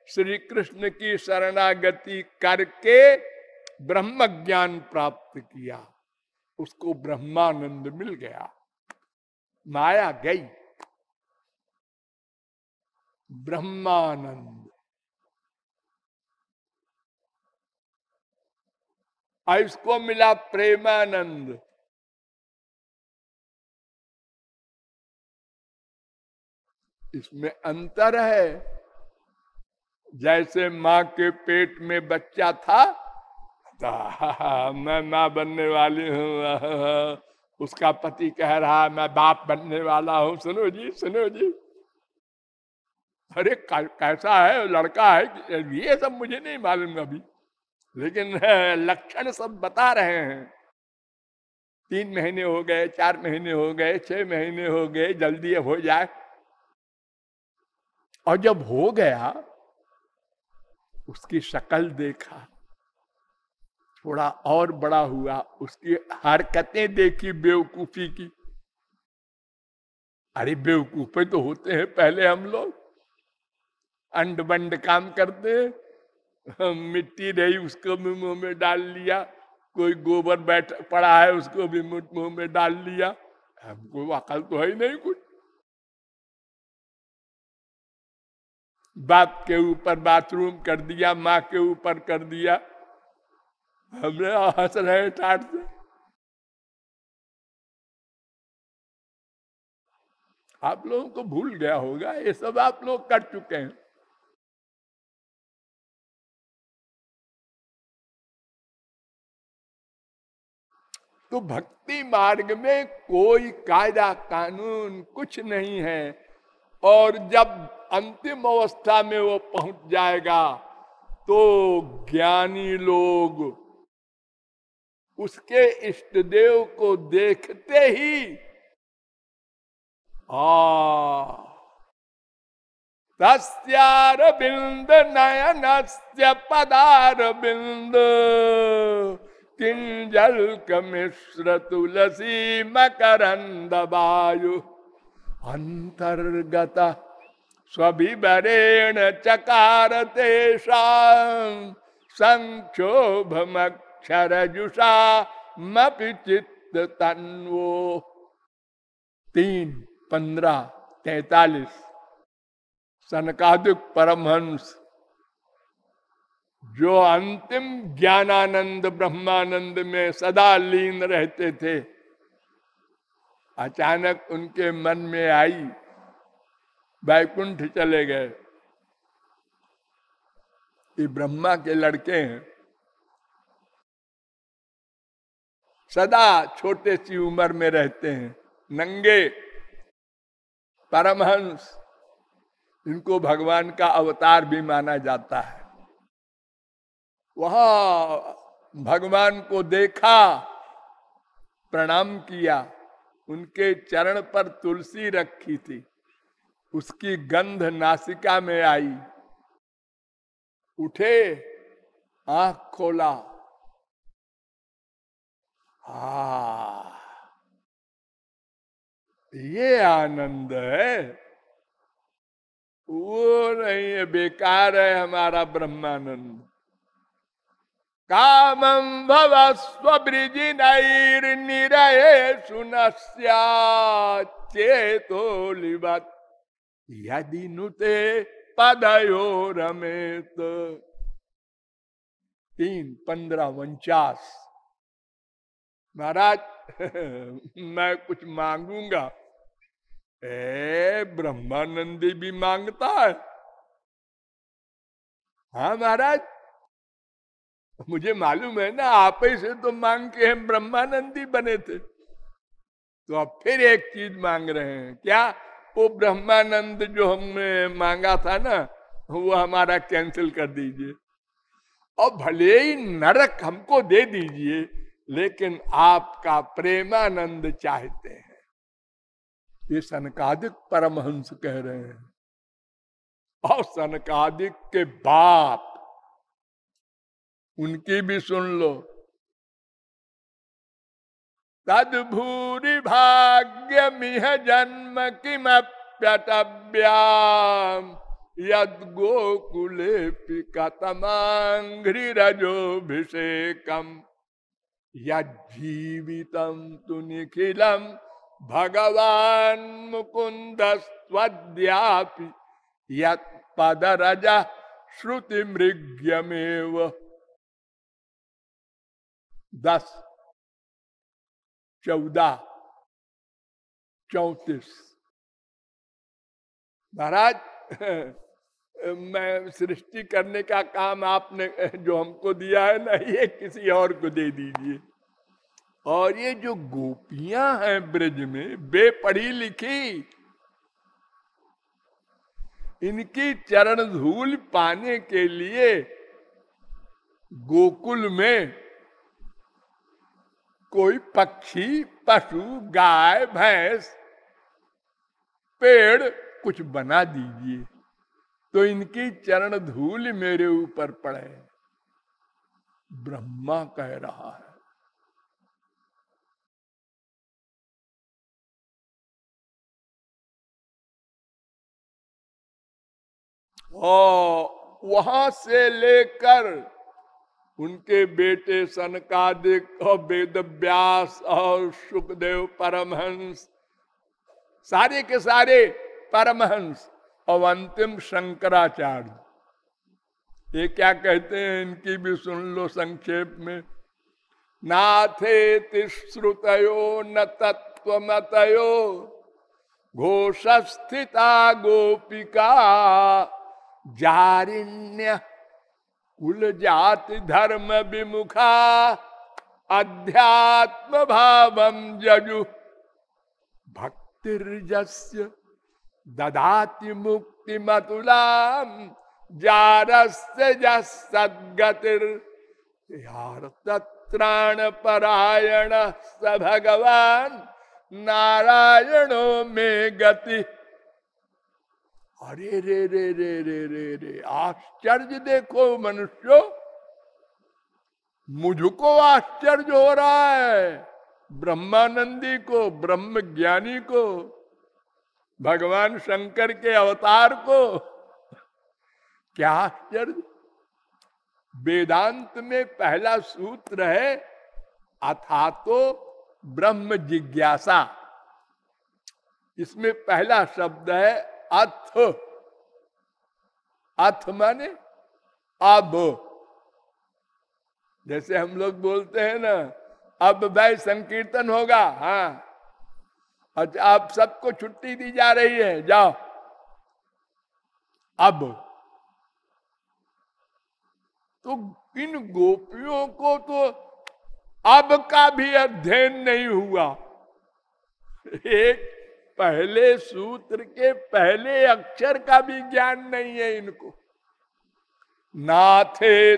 श्री कृष्ण की शरणागति करके ब्रह्म ज्ञान प्राप्त किया। उसको ब्रह्मानंद मिल गया। माया गई। ब्रह्मानंद। इसको मिला प्रेमानंद। इसमें अंतर है, जैसे माँ के पेट में बच्चा था तो मैं माँ बनने वाली हूँ उसका पति कह रहा है मैं बाप बनने वाला हूँ। सुनो जी सुनो जी। अरे कैसा है, लड़का है ये सब मुझे नहीं मालूम अभी। लेकिन, [LAUGHS] लक्षण सब बता रहे हैं। तीन महीने हो गए, चार महीने हो गए, छह महीने हो गए, जल्दी हो जाए। और जब हो गया, उसकी शक्ल देखा, थोड़ा और बड़ा हुआ, उसकी हरकतें देखी बेवकूफ़ी की। अरे, बेवकूफे तो होते हैं पहले हम लोग। अंड बंड काम करते मिट्टी रही उसको भी मुँह में डाल लिया। कोई गोबर बैठ पड़ा है, उसको भी मुँह में डाल लिया। हमको अकल तो है ही नहीं कुछ। बाप के ऊपर बाथरूम कर दिया, माँ के ऊपर कर दिया। हमने हंस रहे टाट से। आप लोगों को भूल गया होगा, ये सब आप लोग कर चुके हैं। तो भक्ति मार्ग में कोई कायदा कानून कुछ नहीं है। और जब अंतिम अवस्था में वो पहुँच जाएगा तो ज्ञानी लोग उसके इष्ट देव को देखते ही बिंद नयन पदार बिंद। किंजल कमिश्र तुलसी मकरंद वायु। अंतर्गत स्वभिवरेण चकार संक्षोभमक्षरजुषा मिचित तन्वो। तीन, पंद्रह, तैतालीस। सनकादिक परमहंस। जो अंतिम ज्ञानानंद, ब्रह्मानंद में सदा लीन रहते थे, अचानक उनके मन में आई, वैकुंठ चले गए। ये ब्रह्मा के लड़के हैं। सदा छोटे सी उम्र में रहते हैं। नंगे, परमहंस, इनको भगवान का अवतार भी माना जाता है। वहाँ भगवान को देखा, प्रणाम किया, उनके चरण पर तुलसी रखी थी। उसकी गंध नासिका में आई। उठे, आँख खोला। हा ये आनंद है। वो नहीं है, बेकार है हमारा ब्रह्मानंद। कामं भव स्वृजिनैर्निरये सुनस्याचेतो लिवत यदि नुते पदयो रमेत तीन, पंद्रह, उनचास। महाराज, [LAUGHS] मैं कुछ मांगूँगा। ए, ब्रह्मानंदी भी माँगता है। हाँ महाराज? मुझे मालूम है ना, आप ही से तो मांग के हम ब्रह्मानंदी बने थे। तो अब फिर एक चीज़ मांग रहे हैं। क्या? वो ब्रह्मानंद जो हमने मांगा था ना, वो हमारा कैंसिल कर दीजिए। और भले ही नरक हमको दे दीजिए, लेकिन आपका प्रेमानंद चाहते हैं। ये सनकादिक परमहंस कह रहे हैं। और सनकादिक के बाप उनकी भी सुन लो। तदभूरि भाग्य मिह जन्म किमप्यटव्याम यद गोकुले पिकतमाघ्रिरजोभिषेकम यजीवितम तु निखिलम भगवान मुकुंद स्वद्यापि यद श्रुति मृग्यमेव दस चौदह चौतीस महाराज मैं सृष्टि करने का काम आपने, जो हमको दिया है ना, ये किसी और को दे दीजिए। और ये जो गोपियाँ हैं ब्रज में बेपढ़ी लिखी, इनकी चरण धूल पाने के लिए गोकुल में कोई पक्षी, पशु, गाय, भैंस, पेड़ कुछ बना दीजिए। तो इनकी चरण धूल मेरे ऊपर पड़े। ब्रह्मा कह रहा है। और वहाँ से लेकर उनके बेटे सनकादिक और वेद व्यास और सुखदेव परमहंस। सारे के सारे परमहंस और अंतिम शंकराचार्य। ये क्या कहते हैं? इनकी भी सुन लो संक्षेप में। नाथे तिश्रुतयो न तत्व मतयो घोष स्थिता गोपिका, जारिण्य कुल जाति धर्म विमुखा अध्यात्म भावम जजु भक्तिर्जस्य ददाति मुक्ति मतुलाम जारस्य तत्राण परायण स भगवान, नारायणो में गति। अरे रे रे रे रे रे रे, आश्चर्य देखो मनुष्य। मुझको आश्चर्य हो रहा है। ब्रह्मानंदी को ब्रह्म ज्ञानी को, भगवान शंकर के अवतार को। क्या आश्चर्य? वेदांत में पहला सूत्र है अथा तो ब्रह्म जिज्ञासा। इसमें पहला शब्द है अथ अथ माने अब। जैसे हम लोग बोलते हैं ना, अब भाई संकीर्तन होगा हाँ। अच्छा आप सबको छुट्टी दी जा रही है, जाओ। अब। तो इन गोपियों को तो अब का भी अध्ययन नहीं हुआ। एक पहले सूत्र के पहले अक्षर का भी ज्ञान नहीं है इनको। नाथे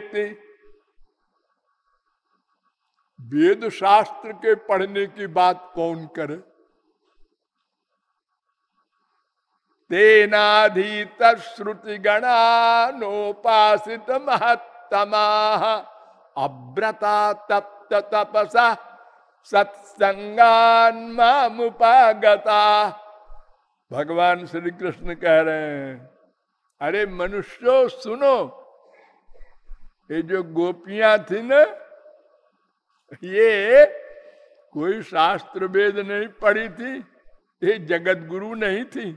वेद शास्त्र के पढ़ने की बात कौन करे? तेनाधीत श्रुति गणानोपासित महत्तमा। अव्रता तप्त तपसा सत्संगान मामुपागता भगवान श्री कृष्ण कह रहे हैं, अरे मनुष्यो, सुनो, ये जो गोपियाँ थी ना, ये कोई शास्त्र वेद नहीं पढ़ी थी, ये जगत गुरु नहीं थी।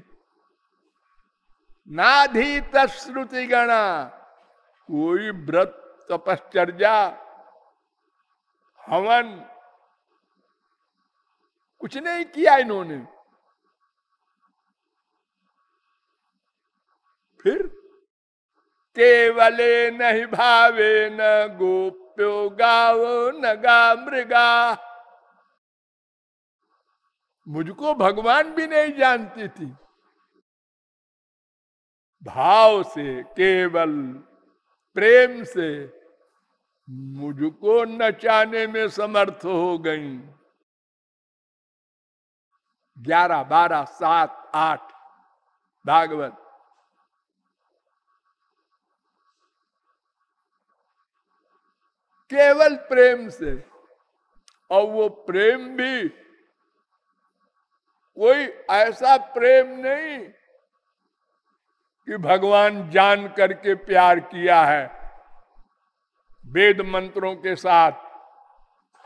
नाधी तश्रुति गणा कोई व्रत तपश्चर्या, हवन कुछ नहीं किया इन्होंने। फिर, केवले नहीं भावे न गोप्यो गाव, न गा मृगा। मुझको भगवान भी नहीं जानती थी। भाव से, केवल प्रेम से मुझको नचाने में समर्थ हो गई। ग्यारह, बारह, सात, आठ। भागवत। केवल प्रेम से, और वो प्रेम भी, कोई ऐसा प्रेम नहीं कि भगवान जान करके प्यार किया है, वेद मंत्रों के साथ।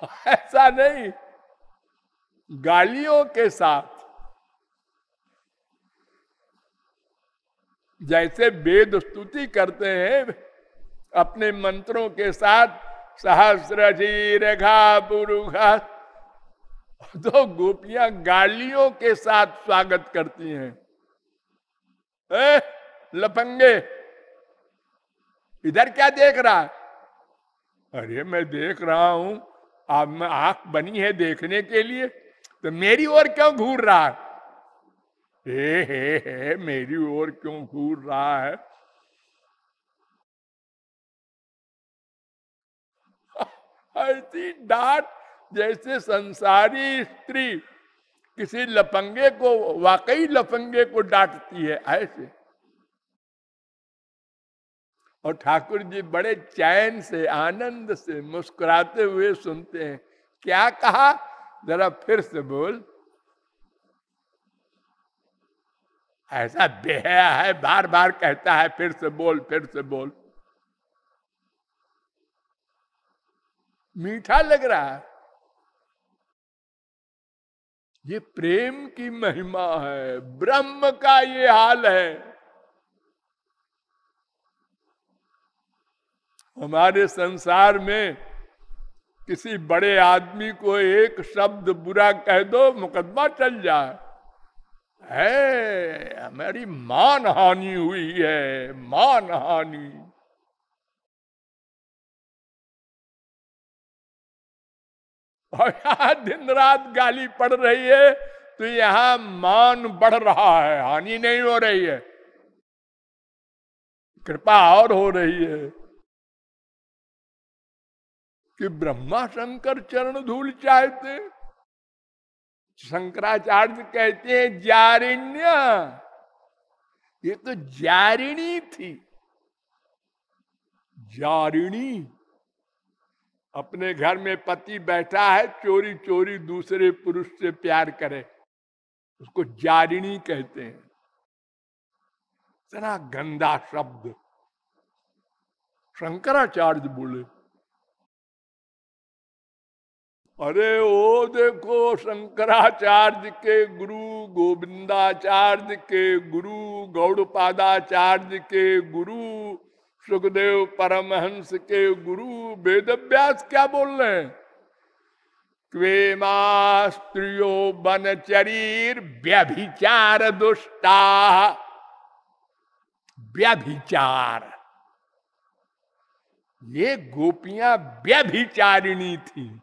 [LAUGHS] ऐसा नहीं। गालियों के साथ। जैसे वेद स्तुति करते हैं अपने मंत्रों के साथ सहस्र जी रेखा पुरुखा तो गोपियाँ गालियों के साथ स्वागत करती हैं। ए, लपंगे इधर क्या देख रहा है? अरे मैं देख रहा हूँ आप में आँख बनी है देखने के लिए। तो मेरी ओर क्यों घूर रहा है? हे हे हे, मेरी ओर क्यों घूर रहा है? [LAUGHS] ऐसी डांट जैसे संसारी स्त्री किसी लफंगे को, वाकई लफंगे को डांटती है, ऐसे। और ठाकुर जी बड़े चैन से, आनंद से मुस्कुराते हुए सुनते हैं, क्या कहा? जरा फिर से बोल। ऐसा बेहया है बार बार कहता है, फिर से बोल, फिर से बोल। मीठा लग रहा है। ये प्रेम की महिमा है, ब्रह्म का ये हाल है। हमारे संसार में किसी बड़े आदमी को एक शब्द बुरा कह दो, मुकदमा चल जाए। है, हमारी मान हानि हुई है मान हानि और यहाँ दिन रात गाली पड़ रही है तो यहाँ मान बढ़ रहा है, हानि नहीं हो रही है। कृपा और हो रही है। कि ब्रह्मा शंकर चरण धूल चाहते। शंकराचार्य कहते हैं, जारिण्य। ये तो जारिणी थी। जारिणी। अपने घर में पति बैठा है, चोरी चोरी दूसरे पुरुष से प्यार करे। उसको जारिणी कहते हैं। इतना गंदा शब्द। शंकराचार्य बोले अरे ओ देखो शंकराचार्य के गुरु, गोविंदाचार्य के गुरु, गौड़पादाचार्य के गुरु, सुखदेव परमहंस के गुरु वेद व्यास क्या बोल रहे हैं? क्वेमा स्त्रियो बनचरीर व्यभिचार दुष्टा। व्यभिचार। ये गोपियाँ व्यभिचारिणी थी।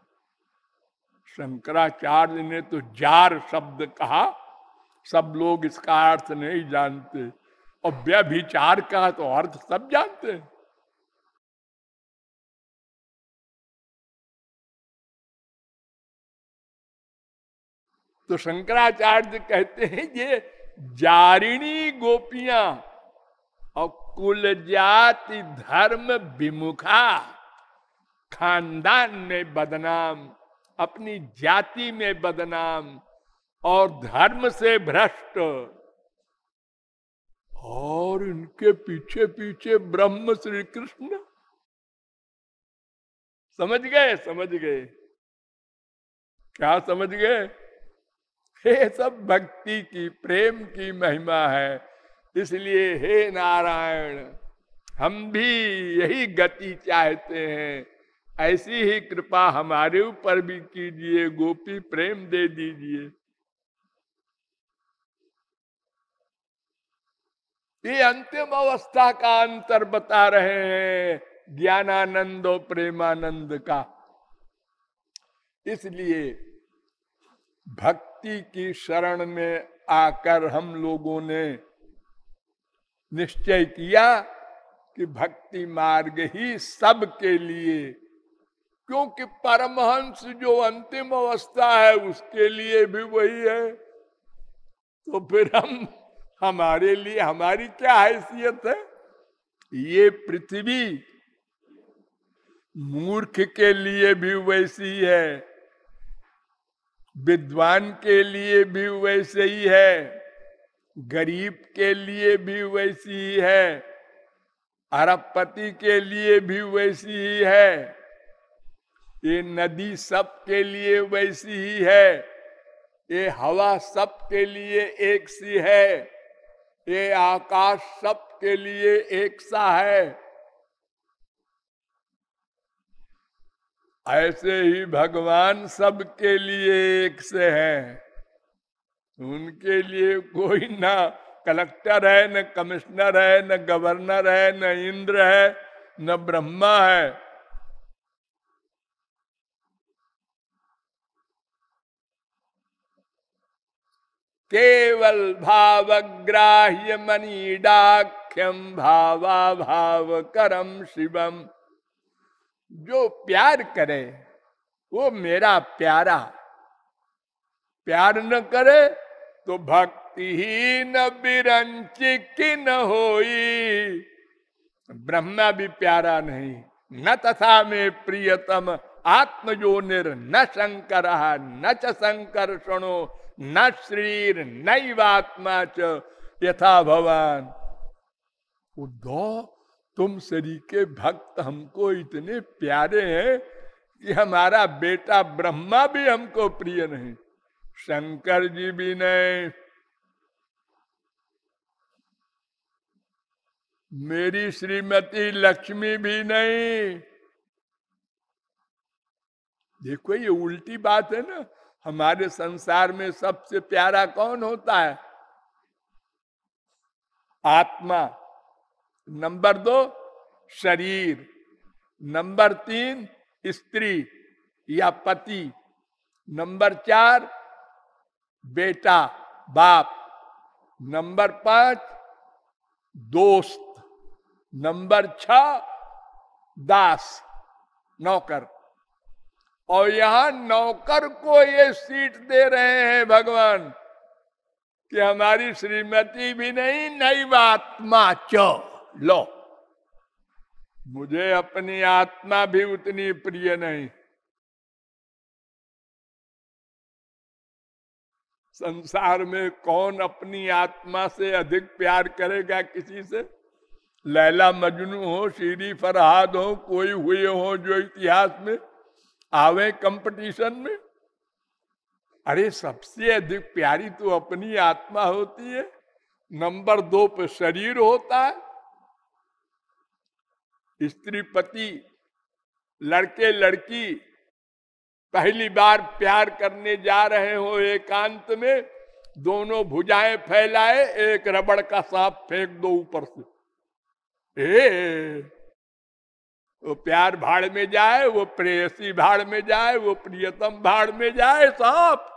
शंकराचार्य ने तो जार शब्द कहा। सब लोग इसका अर्थ नहीं जानते और व्यभिचार का तो अर्थ सब जानते हैं। तो शंकराचार्य कहते हैं, ये जारिणी गोपियाँ और कुल जाति धर्म विमुखा। खानदान में बदनाम अपनी जाति में बदनाम और धर्म से भ्रष्ट। और इनके पीछे पीछे ब्रह्म श्री कृष्ण। समझ गए समझ गए। क्या समझ गए? हे सब भक्ति की, प्रेम की महिमा है। इसलिए हे नारायण, हम भी यही गति चाहते हैं। ऐसी ही कृपा हमारे ऊपर भी कीजिए, गोपी प्रेम दे दीजिए। ये अंतिम अवस्था का अंतर बता रहे हैं, ज्ञानानंद और प्रेमानंद का। इसलिए भक्ति की शरण में आकर हम लोगों ने निश्चय किया कि भक्ति मार्ग ही सबके लिए क्योंकि परमहंस जो अंतिम अवस्था है, उसके लिए भी वही है। तो फिर हम, हमारे लिए, हमारी क्या हैसियत है? ये पृथ्वी मूर्ख के लिए भी वैसी है, विद्वान के लिए भी वैसे ही है, गरीब के लिए भी वैसी ही है, अरबपति के लिए भी वैसी ही है। ये नदी सब के लिए वैसी ही है। ये हवा सब के लिए एक सी है। ये आकाश सब के लिए एक सा है। ऐसे ही भगवान सबके लिए एक से है। उनके लिए कोई ना कलेक्टर है, न कमिश्नर है, न गवर्नर है, न इंद्र है, न ब्रह्मा है। केवल भावग्राह्य मनीडाख्यम भावा भाव करम शिवम जो प्यार करे, वो मेरा प्यारा। प्यार न करे तो भक्तिहीन बिरंची की न होई। ब्रह्मा भी प्यारा नहीं, न तथा में प्रियतम। आत्मजो आत्मजोनिर न शंकर न शंकर सुनो न शरीर नैवात्मा च यथा भवान। उद्धव तुम शरीर के भक्त हमको इतने प्यारे हैं कि हमारा बेटा ब्रह्मा भी हमको प्रिय नहीं। शंकर जी भी नहीं। मेरी श्रीमती लक्ष्मी भी नहीं। देखो, ये उल्टी बात है ना। हमारे संसार में सबसे प्यारा कौन होता है? आत्मा। नंबर दो, शरीर। नंबर तीन, स्त्री या पति। नंबर चार, बेटा, बाप। नंबर पाँच, दोस्त। नंबर छ, दास, नौकर। और यहाँ नौकर को ये सीट दे रहे हैं भगवान कि हमारी श्रीमती भी नहीं, नई आत्मा, चो, लो। मुझे अपनी आत्मा भी उतनी प्रिय नहीं। संसार में कौन अपनी आत्मा से अधिक प्यार करेगा किसी से? लैला मजनू हो, शीरी फरहाद हो, कोई हुए हो जो इतिहास में आवे कंपटीशन में? अरे, सबसे अधिक प्यारी तो अपनी आत्मा होती है। नंबर दो पे शरीर होता है। स्त्री पति, लड़के लड़की, पहली बार प्यार करने जा रहे हो एकांत में, दोनों भुजाएँ फैलाए, एक रबड़ का सांप फेंक दो ऊपर से। ए वो प्यार भाड़ में जाए, वो प्रेयसी भाड़ में जाए, वो प्रियतम भाड़ में जाए सांप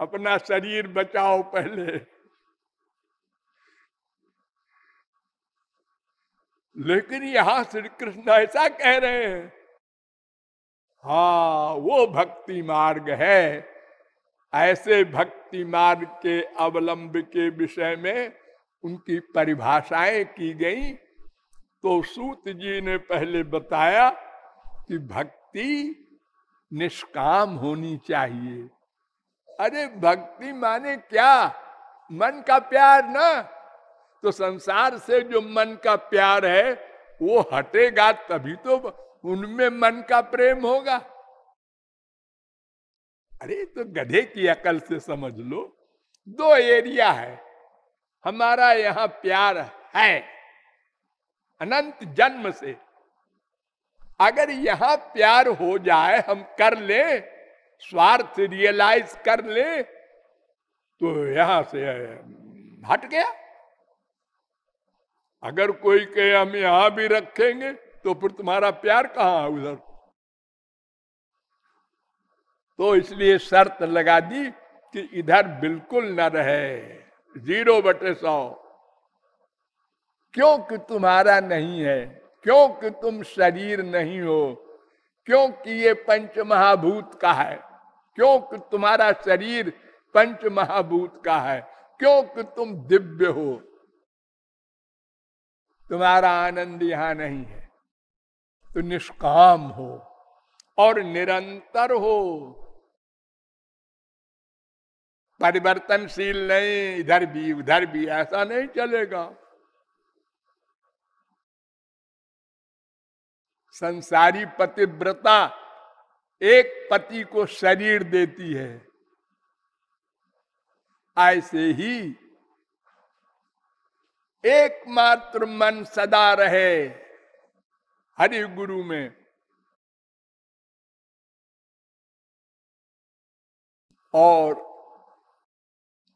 अपना शरीर बचाओ पहले। लेकिन यहाँ श्री कृष्ण ऐसा कह रहे हैं, हा, वो भक्ति मार्ग है। ऐसे भक्ति मार्ग के अवलंब के विषय में उनकी परिभाषाएँ की गई। तो सूत जी ने पहले बताया कि भक्ति निष्काम होनी चाहिए। अरे भक्ति माने क्या? मन का प्यार ना? तो संसार से जो मन का प्यार है, वो हटेगा तभी तो उनमें मन का प्रेम होगा। अरे तो गधे की अकल से समझ लो। दो एरिया है। हमारा यहाँ प्यार है। अनंत जन्म से। अगर यहाँ प्यार हो जाए, हम कर ले, स्वार्थ रियलाइज़ कर ले तो यहाँ से हट गया। अगर कोई कहे, हम यहाँ भी रखेंगे तो फिर तुम्हारा प्यार कहाँ है उधर? तो इसलिए शर्त लगा दी कि इधर बिल्कुल न रहे। ज़ीरो बटे सौ। क्योंकि तुम्हारा नहीं है, क्योंकि तुम शरीर नहीं हो, क्योंकि ये पंच महाभूत का है, क्योंकि तुम्हारा शरीर पंच महाभूत का है, क्योंकि तुम दिव्य हो। तुम्हारा आनंद यहाँ नहीं है। तो निष्काम हो और निरंतर हो। परिवर्तनशील नहीं, इधर भी, उधर भी, ऐसा नहीं चलेगा। संसारी पतिव्रता एक पति को शरीर देती है। ऐसे ही एकमात्र मन सदा रहे हरि गुरु में। और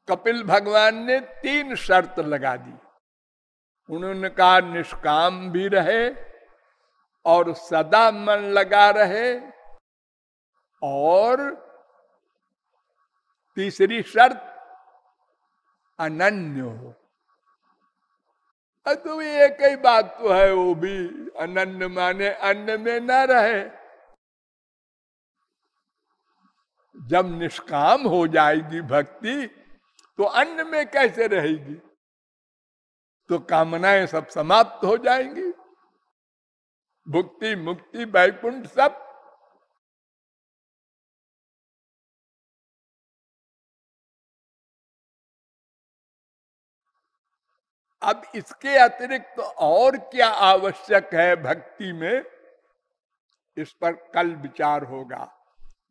कपिल भगवान ने तीन शर्त लगा दी। उन्होंने कहा, निष्काम भी रहे और सदा मन लगा रहे और तीसरी शर्त, अनन्य हो। तो एक ही बात तो है, वो भी अनन्य माने अन्य में न रहे। जब निष्काम हो जाएगी भक्ति तो अन्न में कैसे रहेगी? तो कामनाएँ सब समाप्त हो जाएँगी। भुक्ति मुक्ति वैकुंठ सब। अब इसके अतिरिक्त तो और क्या आवश्यक है भक्ति में? इस पर कल विचार होगा।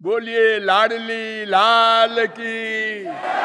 बोलिए, लाडली लाल की।